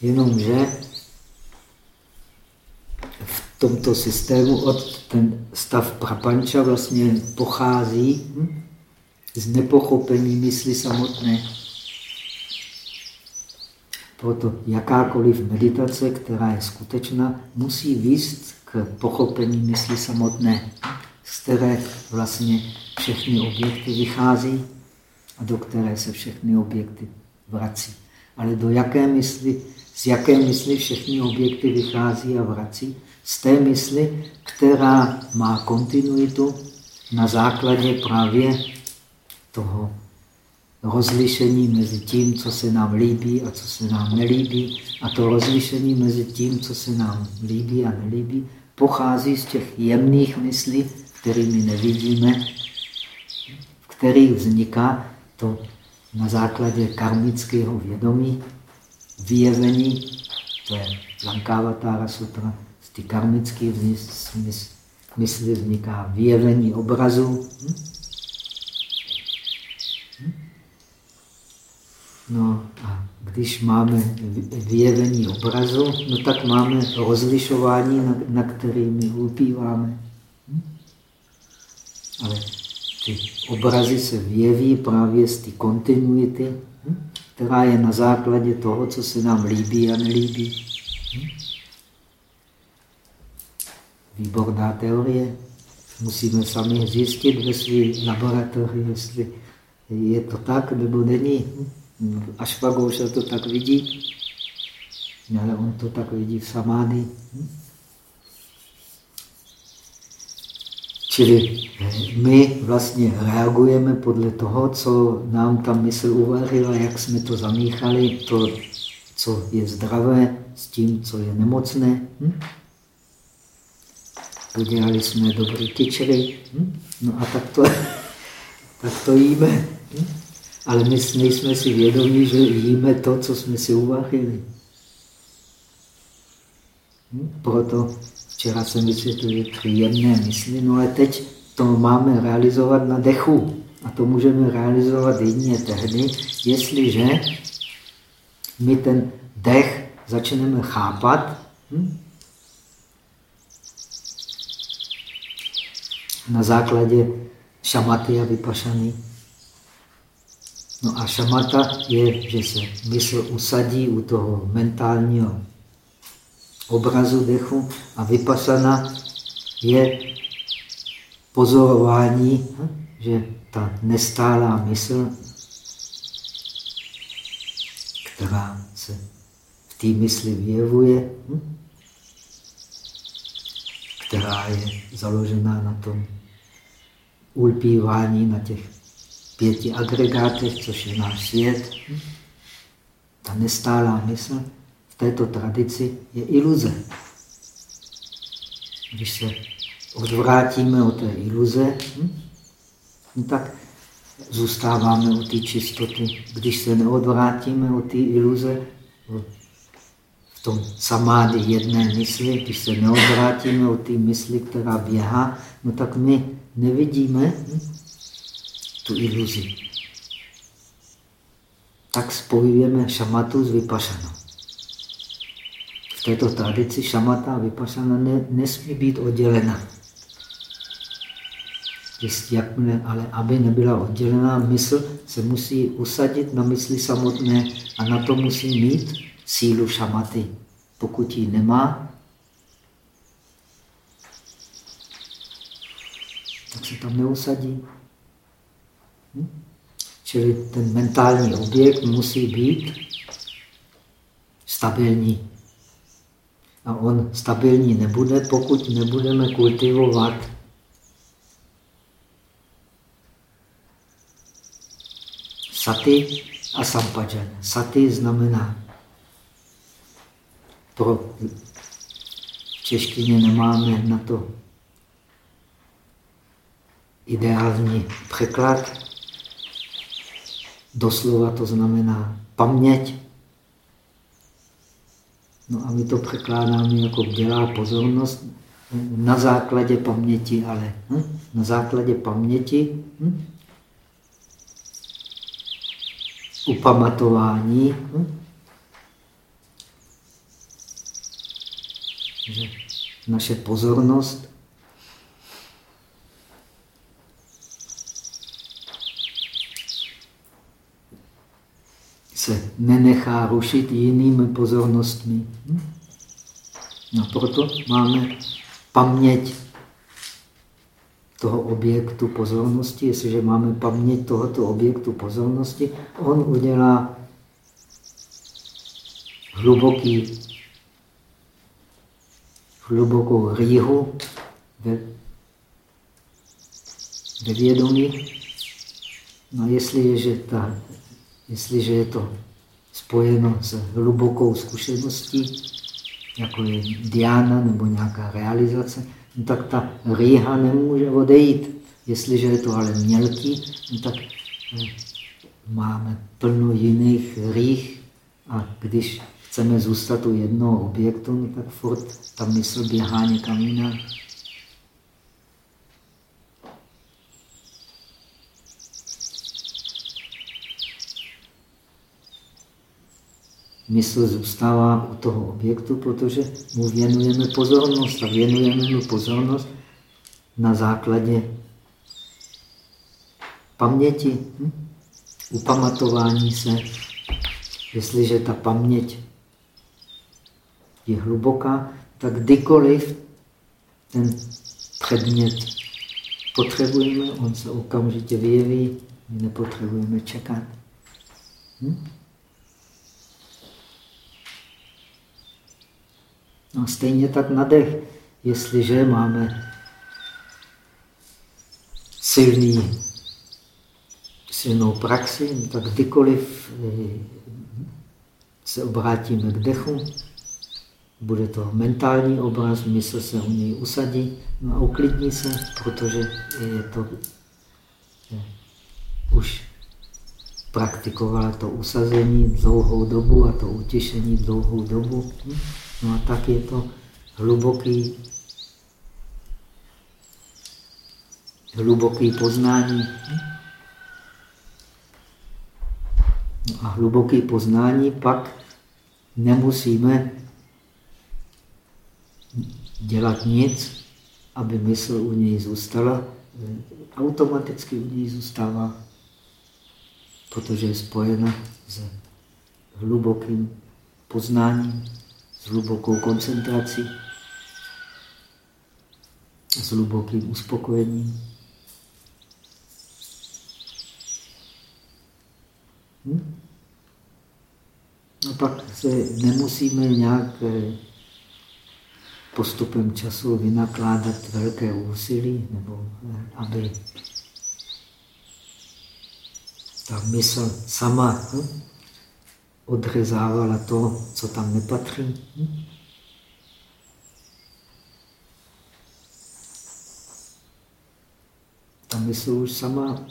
A: jenomže v tomto systému od ten stav prapanča vlastně pochází hm, z nepochopení mysli samotné. Proto jakákoliv meditace, která je skutečná, musí výst k pochopení mysli samotné, z které vlastně všechny objekty vychází a do které se všechny objekty vrací. Ale do jaké mysli, z jaké mysli všechny objekty vychází a vrací? z té mysli, která má kontinuitu na základě právě toho rozlišení mezi tím, co se nám líbí a co se nám nelíbí. A to rozlišení mezi tím, co se nám líbí a nelíbí, pochází z těch jemných myslí, kterými nevidíme, v kterých vzniká to na základě karmického vědomí, vyjevení, to je Lankavatara sutra, z ty karmické mysli vzniká vyjevení obrazu. No a když máme vyjevení obrazu, no tak máme rozlišování, na, na kterými upíváme. Ale ty obrazy se vyjeví právě z té kontinuity, která je na základě toho, co se nám líbí a nelíbí. Výborná teorie. Musíme sami zjistit ve své laboratoři, jestli je to tak nebo není. Až to tak vidí, ale on to tak vidí v samády. Čili my vlastně reagujeme podle toho, co nám ta mysl uvařila, jak jsme to zamíchali, to, co je zdravé, s tím, co je nemocné. Hm? Udělali jsme dobrý tyčery, no a tak to, tak to jíme. Ale my nejsme si vědomí, že jíme to, co jsme si uvařili. Hm? Proto Včera jsem vysvětlil tři jemné mysli, no ale teď to máme realizovat na dechu. A to můžeme realizovat jedině tehdy, jestliže my ten dech začneme chápat hm? na základě šamaty a vypašany. No a šamata je, že se mysl usadí u toho mentálního obrazu dechu a vypasana je pozorování, že ta nestálá mysl, která se v té mysli vyjevuje, která je založená na tom ulpívání na těch pěti agregátech, což je náš svět. Ta nestálá mysl této tradici je iluze. Když se odvrátíme od té iluze, hm, no tak zůstáváme u té čistoty. Když se neodvrátíme od té iluze, v tom samády jedné mysli, když se neodvrátíme od té mysli, která běhá, no tak my nevidíme hm, tu iluzi. Tak spojujeme šamatu s vypašanou této tradici šamata a vypasana ne, nesmí být oddělena. Jakmile, ale aby nebyla oddělená, mysl se musí usadit na mysli samotné a na to musí mít sílu šamaty. Pokud ji nemá, tak se tam neusadí. Čili ten mentální objekt musí být stabilní. A on stabilní nebude, pokud nebudeme kultivovat saty a sampajan. Saty znamená, pro v češtině nemáme na to ideální překlad. Doslova to znamená paměť. No a my to překládáme jako dělá pozornost na základě paměti, ale hm? na základě paměti hm? upamatování, hm? že naše pozornost se nenechá rušit jinými pozornostmi. No proto máme paměť toho objektu pozornosti. Jestliže máme paměť tohoto objektu pozornosti, on udělá hluboký, hlubokou rýhu ve, ve vědomí. No jestliže ta Jestliže je to spojeno s hlubokou zkušeností, jako je diána nebo nějaká realizace, no tak ta rýha nemůže odejít. Jestliže je to ale mělký, no tak eh, máme plno jiných rých a když chceme zůstat u jednoho objektu, no tak furt ta mysl běhá někam jinam. Mysl zůstává u toho objektu, protože mu věnujeme pozornost a věnujeme mu pozornost na základě paměti, hm? upamatování se. Jestliže ta paměť je hluboká, tak kdykoliv ten předmět potřebujeme, on se okamžitě vyjeví, my nepotřebujeme čekat. Hm? No stejně tak na dech. Jestliže máme silný, silnou praxi, no tak kdykoliv eh, se obrátíme k dechu, bude to mentální obraz, mysl se u něj usadí no a uklidní se, protože je to je, už praktikovala to usazení dlouhou dobu a to utěšení dlouhou dobu. Hm? No a tak je to hluboký, hluboký poznání. No a hluboký poznání pak nemusíme dělat nic, aby mysl u něj zůstala. Automaticky u něj zůstává, protože je spojena s hlubokým poznáním s hlubokou koncentrací, s hlubokým uspokojením. Hm? A pak se nemusíme nějak eh, postupem času vynakládat velké úsilí, nebo eh, aby ta mysl sama hm? Odřezávala to, co tam nepatří. Ta mysl už sama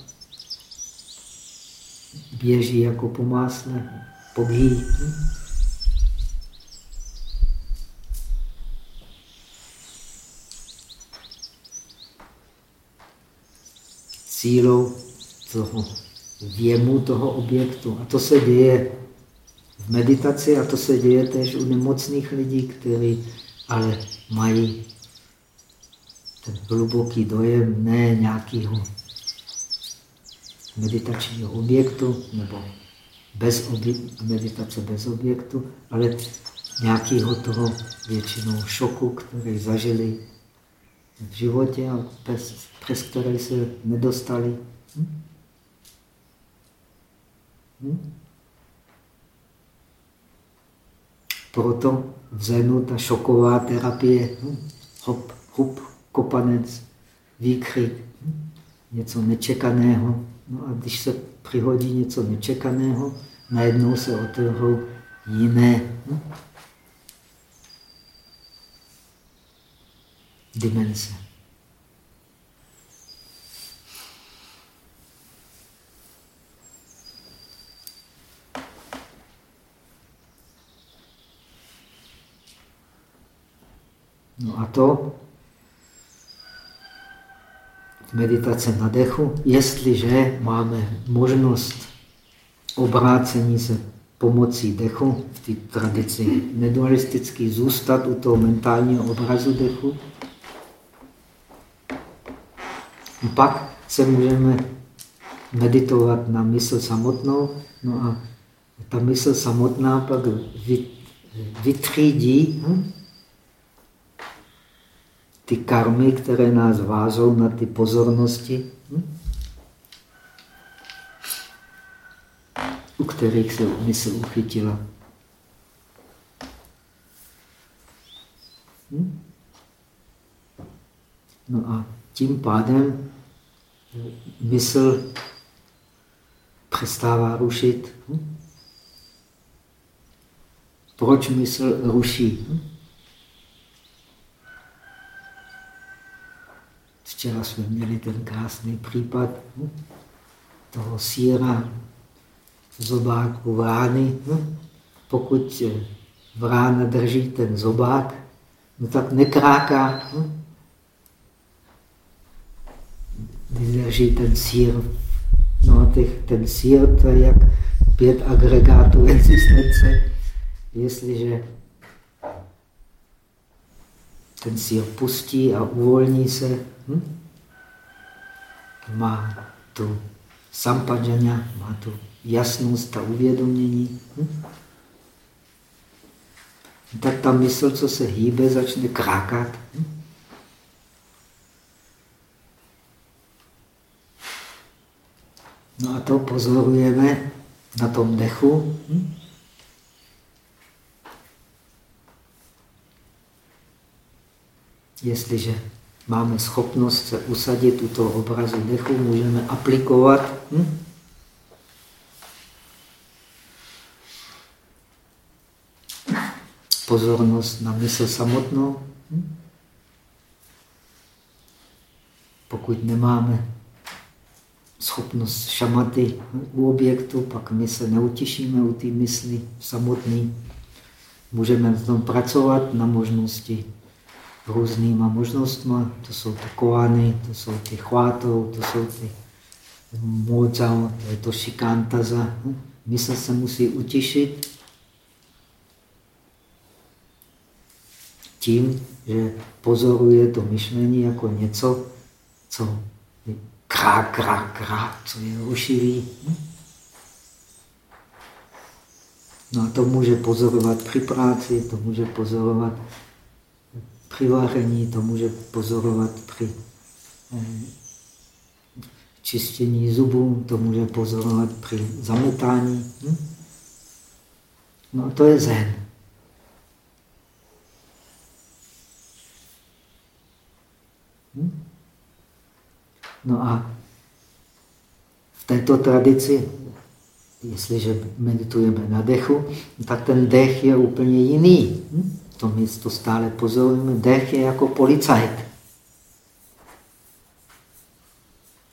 A: běží jako po pobíjí. Sílou toho věmu toho objektu. A to se děje v meditaci a to se děje tež u nemocných lidí, kteří ale mají ten hluboký dojem ne nějakého meditačního objektu nebo bez objektu, meditace bez objektu, ale nějakého toho většinou šoku, který zažili v životě a bez, přes který se nedostali. Hm? Hm? Proto v Zenu ta šoková terapie, hm, hop, hup, kopanec, výkřik, hm, něco nečekaného. No a když se přihodí něco nečekaného, najednou se otevřou jiné hm, dimenze. No a to? Meditace na dechu, jestliže máme možnost obrácení se pomocí dechu, v té tradici nedualistický, zůstat u toho mentálního obrazu dechu, pak se můžeme meditovat na mysl samotnou, no a ta mysl samotná pak vytřídí hm? Ty karmy, které nás vázou na ty pozornosti, hm? u kterých se mysl uchytila. Hm? No a tím pádem mysl přestává rušit. Hm? Proč mysl ruší? Hm? Včera jsme měli ten krásný případ hm? toho síra zobáku vrány. Hm? Pokud vrána drží ten zobák, no tak nekráká. Hm? Drží ten sír. No a těch, ten sír, to je jak pět agregátů existence. Jestliže ten sír pustí a uvolní se, hm? má tu sampažanya, má tu jasnost a uvědomění. Hm? Tak ta mysl, co se hýbe, začne krákat. Hm? No a to pozorujeme na tom dechu. Hm? Jestliže máme schopnost se usadit u toho obrazu dechu, můžeme aplikovat hm? pozornost na mysl samotnou. Hm? Pokud nemáme schopnost šamaty u objektu, pak my se neutěšíme u té mysli samotný. Můžeme v tom pracovat na možnosti různýma možnostma. To jsou ty koany, to jsou ty chvátou, to jsou ty mozao, to je to šikantaza. Mysl se musí utěšit tím, že pozoruje to myšlení jako něco, co je krá, krá, krá, co je rušivý. No a to může pozorovat při práci, to může pozorovat při vaření, to může pozorovat při eh, čištění zubů, to může pozorovat při zametání. Hm? No to je zen. Hm? No a v této tradici, jestliže meditujeme na dechu, tak ten dech je úplně jiný. Hm? To my to stále pozorujeme. Dech je jako policajt,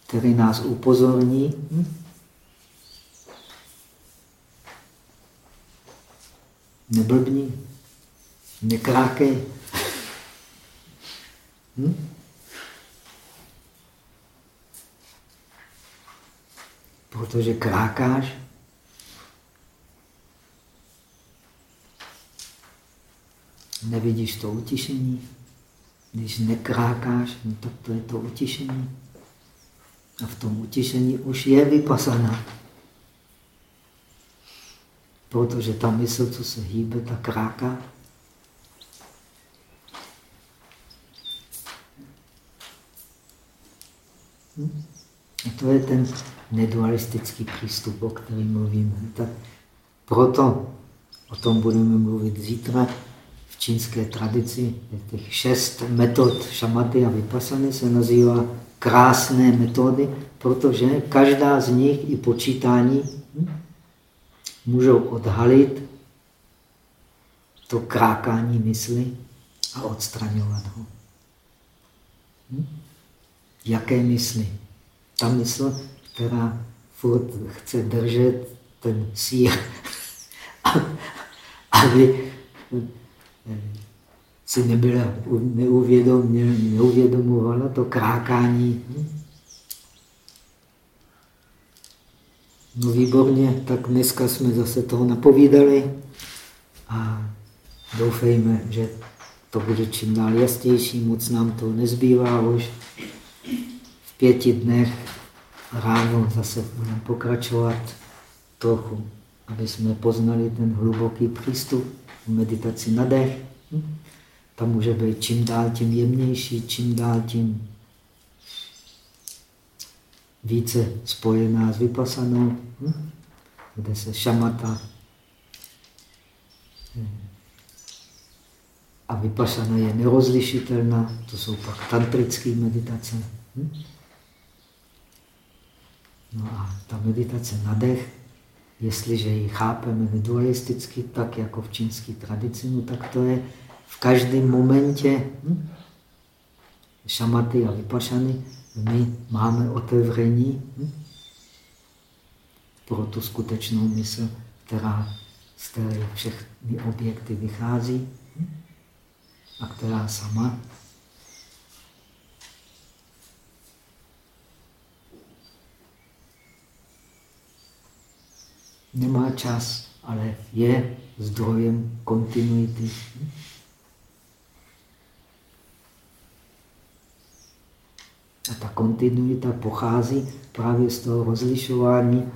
A: který nás upozorní. Hm? Neblbni, nekrákej. Hm? Protože krákáš, nevidíš to utišení. Když nekrákáš, no tak to je to utišení. A v tom utišení už je vypasaná. Protože ta mysl, co se hýbe, ta kráká. Hm? A to je ten nedualistický přístup, o kterém mluvíme. Tak proto o tom budeme mluvit zítra čínské tradici, těch šest metod šamaty a vypasany se nazývá krásné metody, protože každá z nich i počítání hm, můžou odhalit to krákání mysli a odstraňovat ho. Hm? Jaké mysli? Ta mysl, která furt chce držet ten sír, aby si nebyla, neuvědom, neuvědomovala to krákání. No výborně, tak dneska jsme zase toho napovídali a doufejme, že to bude čím dál jasnější, moc nám to nezbývá už. V pěti dnech ráno zase budeme pokračovat trochu, aby jsme poznali ten hluboký přístup meditaci na dech. Hm? Ta může být čím dál tím jemnější, čím dál tím více spojená s vypasanou, kde se šamata a vypasana je nerozlišitelná, to jsou pak tantrické meditace. No a ta meditace na dech Jestliže ji chápeme dualisticky, tak jako v čínské tradici, no tak to je v každém momentě hm, šamaty a vypašany, my máme otevření hm, pro tu skutečnou mysl, která z té všechny objekty vychází hm, a která sama nemá čas, ale je zdrojem kontinuity. A ta kontinuita pochází právě z toho rozlišování.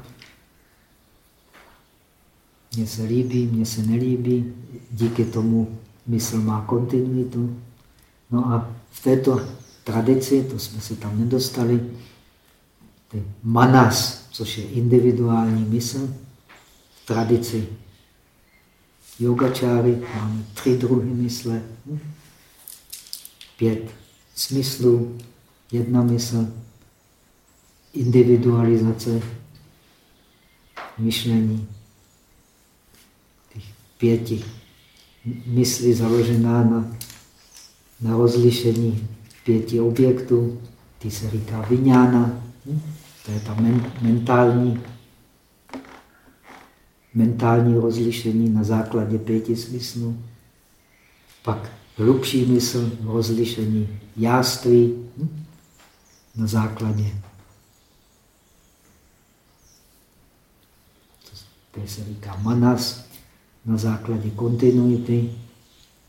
A: Mně se líbí, mně se nelíbí, díky tomu mysl má kontinuitu. No a v této tradici, to jsme se tam nedostali, ty manas, což je individuální mysl, tradici. Yogačáry máme tři druhy mysle, pět smyslů, jedna mysl, individualizace myšlení, těch pěti mysli založená na, na rozlišení pěti objektů, ty se říká vyňána, to je ta men, mentální mentální rozlišení na základě pěti smyslů, pak hlubší mysl, rozlišení jáství hm? na základě to se říká manas, na základě kontinuity,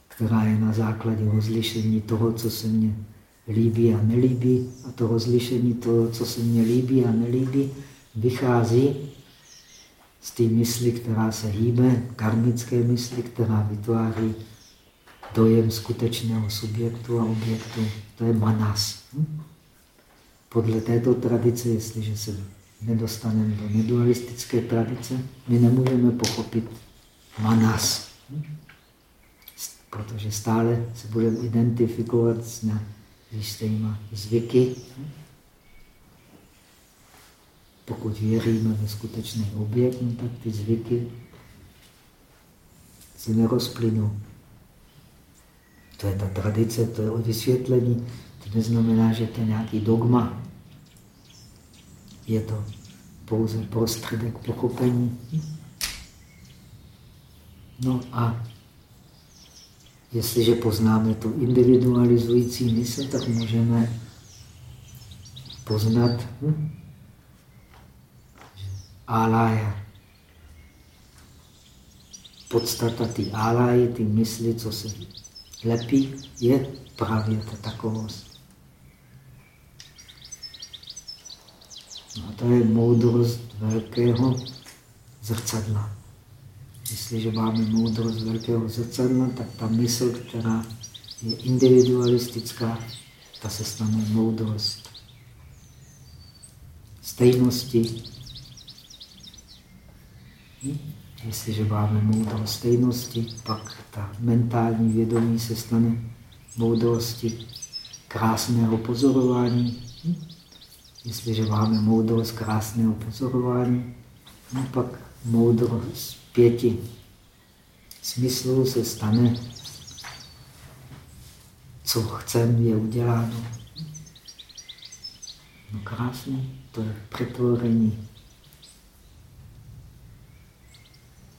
A: která je na základě rozlišení toho, co se mně líbí a nelíbí. A to rozlišení toho, co se mně líbí a nelíbí, vychází z té mysli, která se hýbe, karmické mysli, která vytváří dojem skutečného subjektu a objektu. To je manas. Hm? Podle této tradice, jestliže se nedostaneme do nedualistické tradice, my nemůžeme pochopit manas. Hm? Protože stále se budeme identifikovat s jistýma zvyky. Pokud věříme ve skutečný objekt, no tak ty zvyky se nerozplynou. To je ta tradice, to je o vysvětlení. To neznamená, že to je nějaký dogma. Je to pouze prostředek pochopení. No a jestliže poznáme tu individualizující mysl, tak můžeme poznat hm? Álája. Podstata ty áláje, ty mysli, co se lepí, je právě ta takovost. No to je moudrost velkého zrcadla. Jestliže máme moudrost velkého zrcadla, tak ta mysl, která je individualistická, ta se stane moudrost stejnosti, Jestliže máme moudrost stejnosti, pak ta mentální vědomí se stane moudrosti krásného pozorování. Jestliže máme moudrost krásného pozorování, no pak moudrost pěti smyslů se stane, co chceme, je uděláno. No krásně, to je přetvoření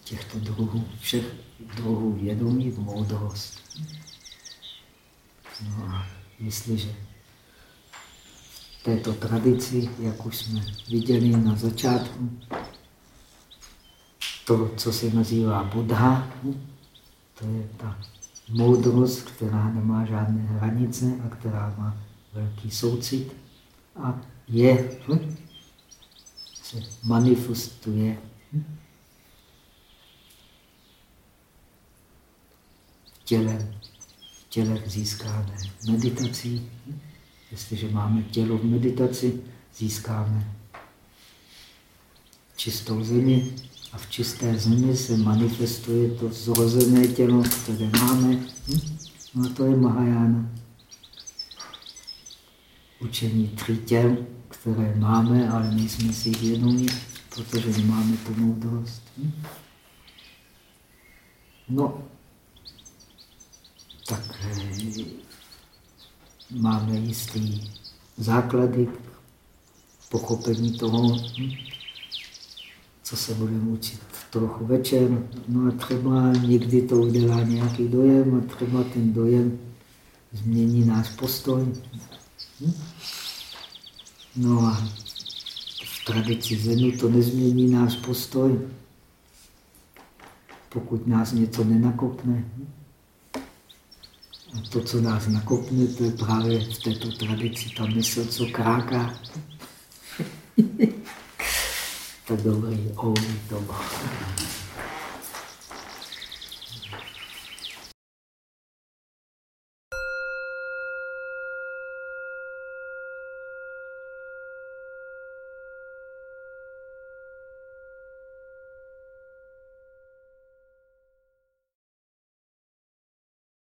A: těchto druhů, všech druhů vědomí v moudrost. No a jestliže v této tradici, jak už jsme viděli na začátku, to, co se nazývá Buddha, to je ta moudrost, která nemá žádné hranice a která má velký soucit a je, se manifestuje těle, těle získáme meditací. Jestliže máme tělo v meditaci, získáme čistou zemi a v čisté zemi se manifestuje to zrozené tělo, které máme. No a to je Mahajana. Učení tří těl, které máme, ale nejsme si vědomí, protože nemáme tu moudrost. No, tak máme jistý základy k pochopení toho, hm, co se budeme učit trochu večer. No a třeba někdy to udělá nějaký dojem a třeba ten dojem změní náš postoj. Hm? No a v tradici Zenu to nezmění náš postoj, pokud nás něco nenakopne. To, co nás nakopne, to je právě v této tradici ta mysl, co kráká. tak dobrý, oh, to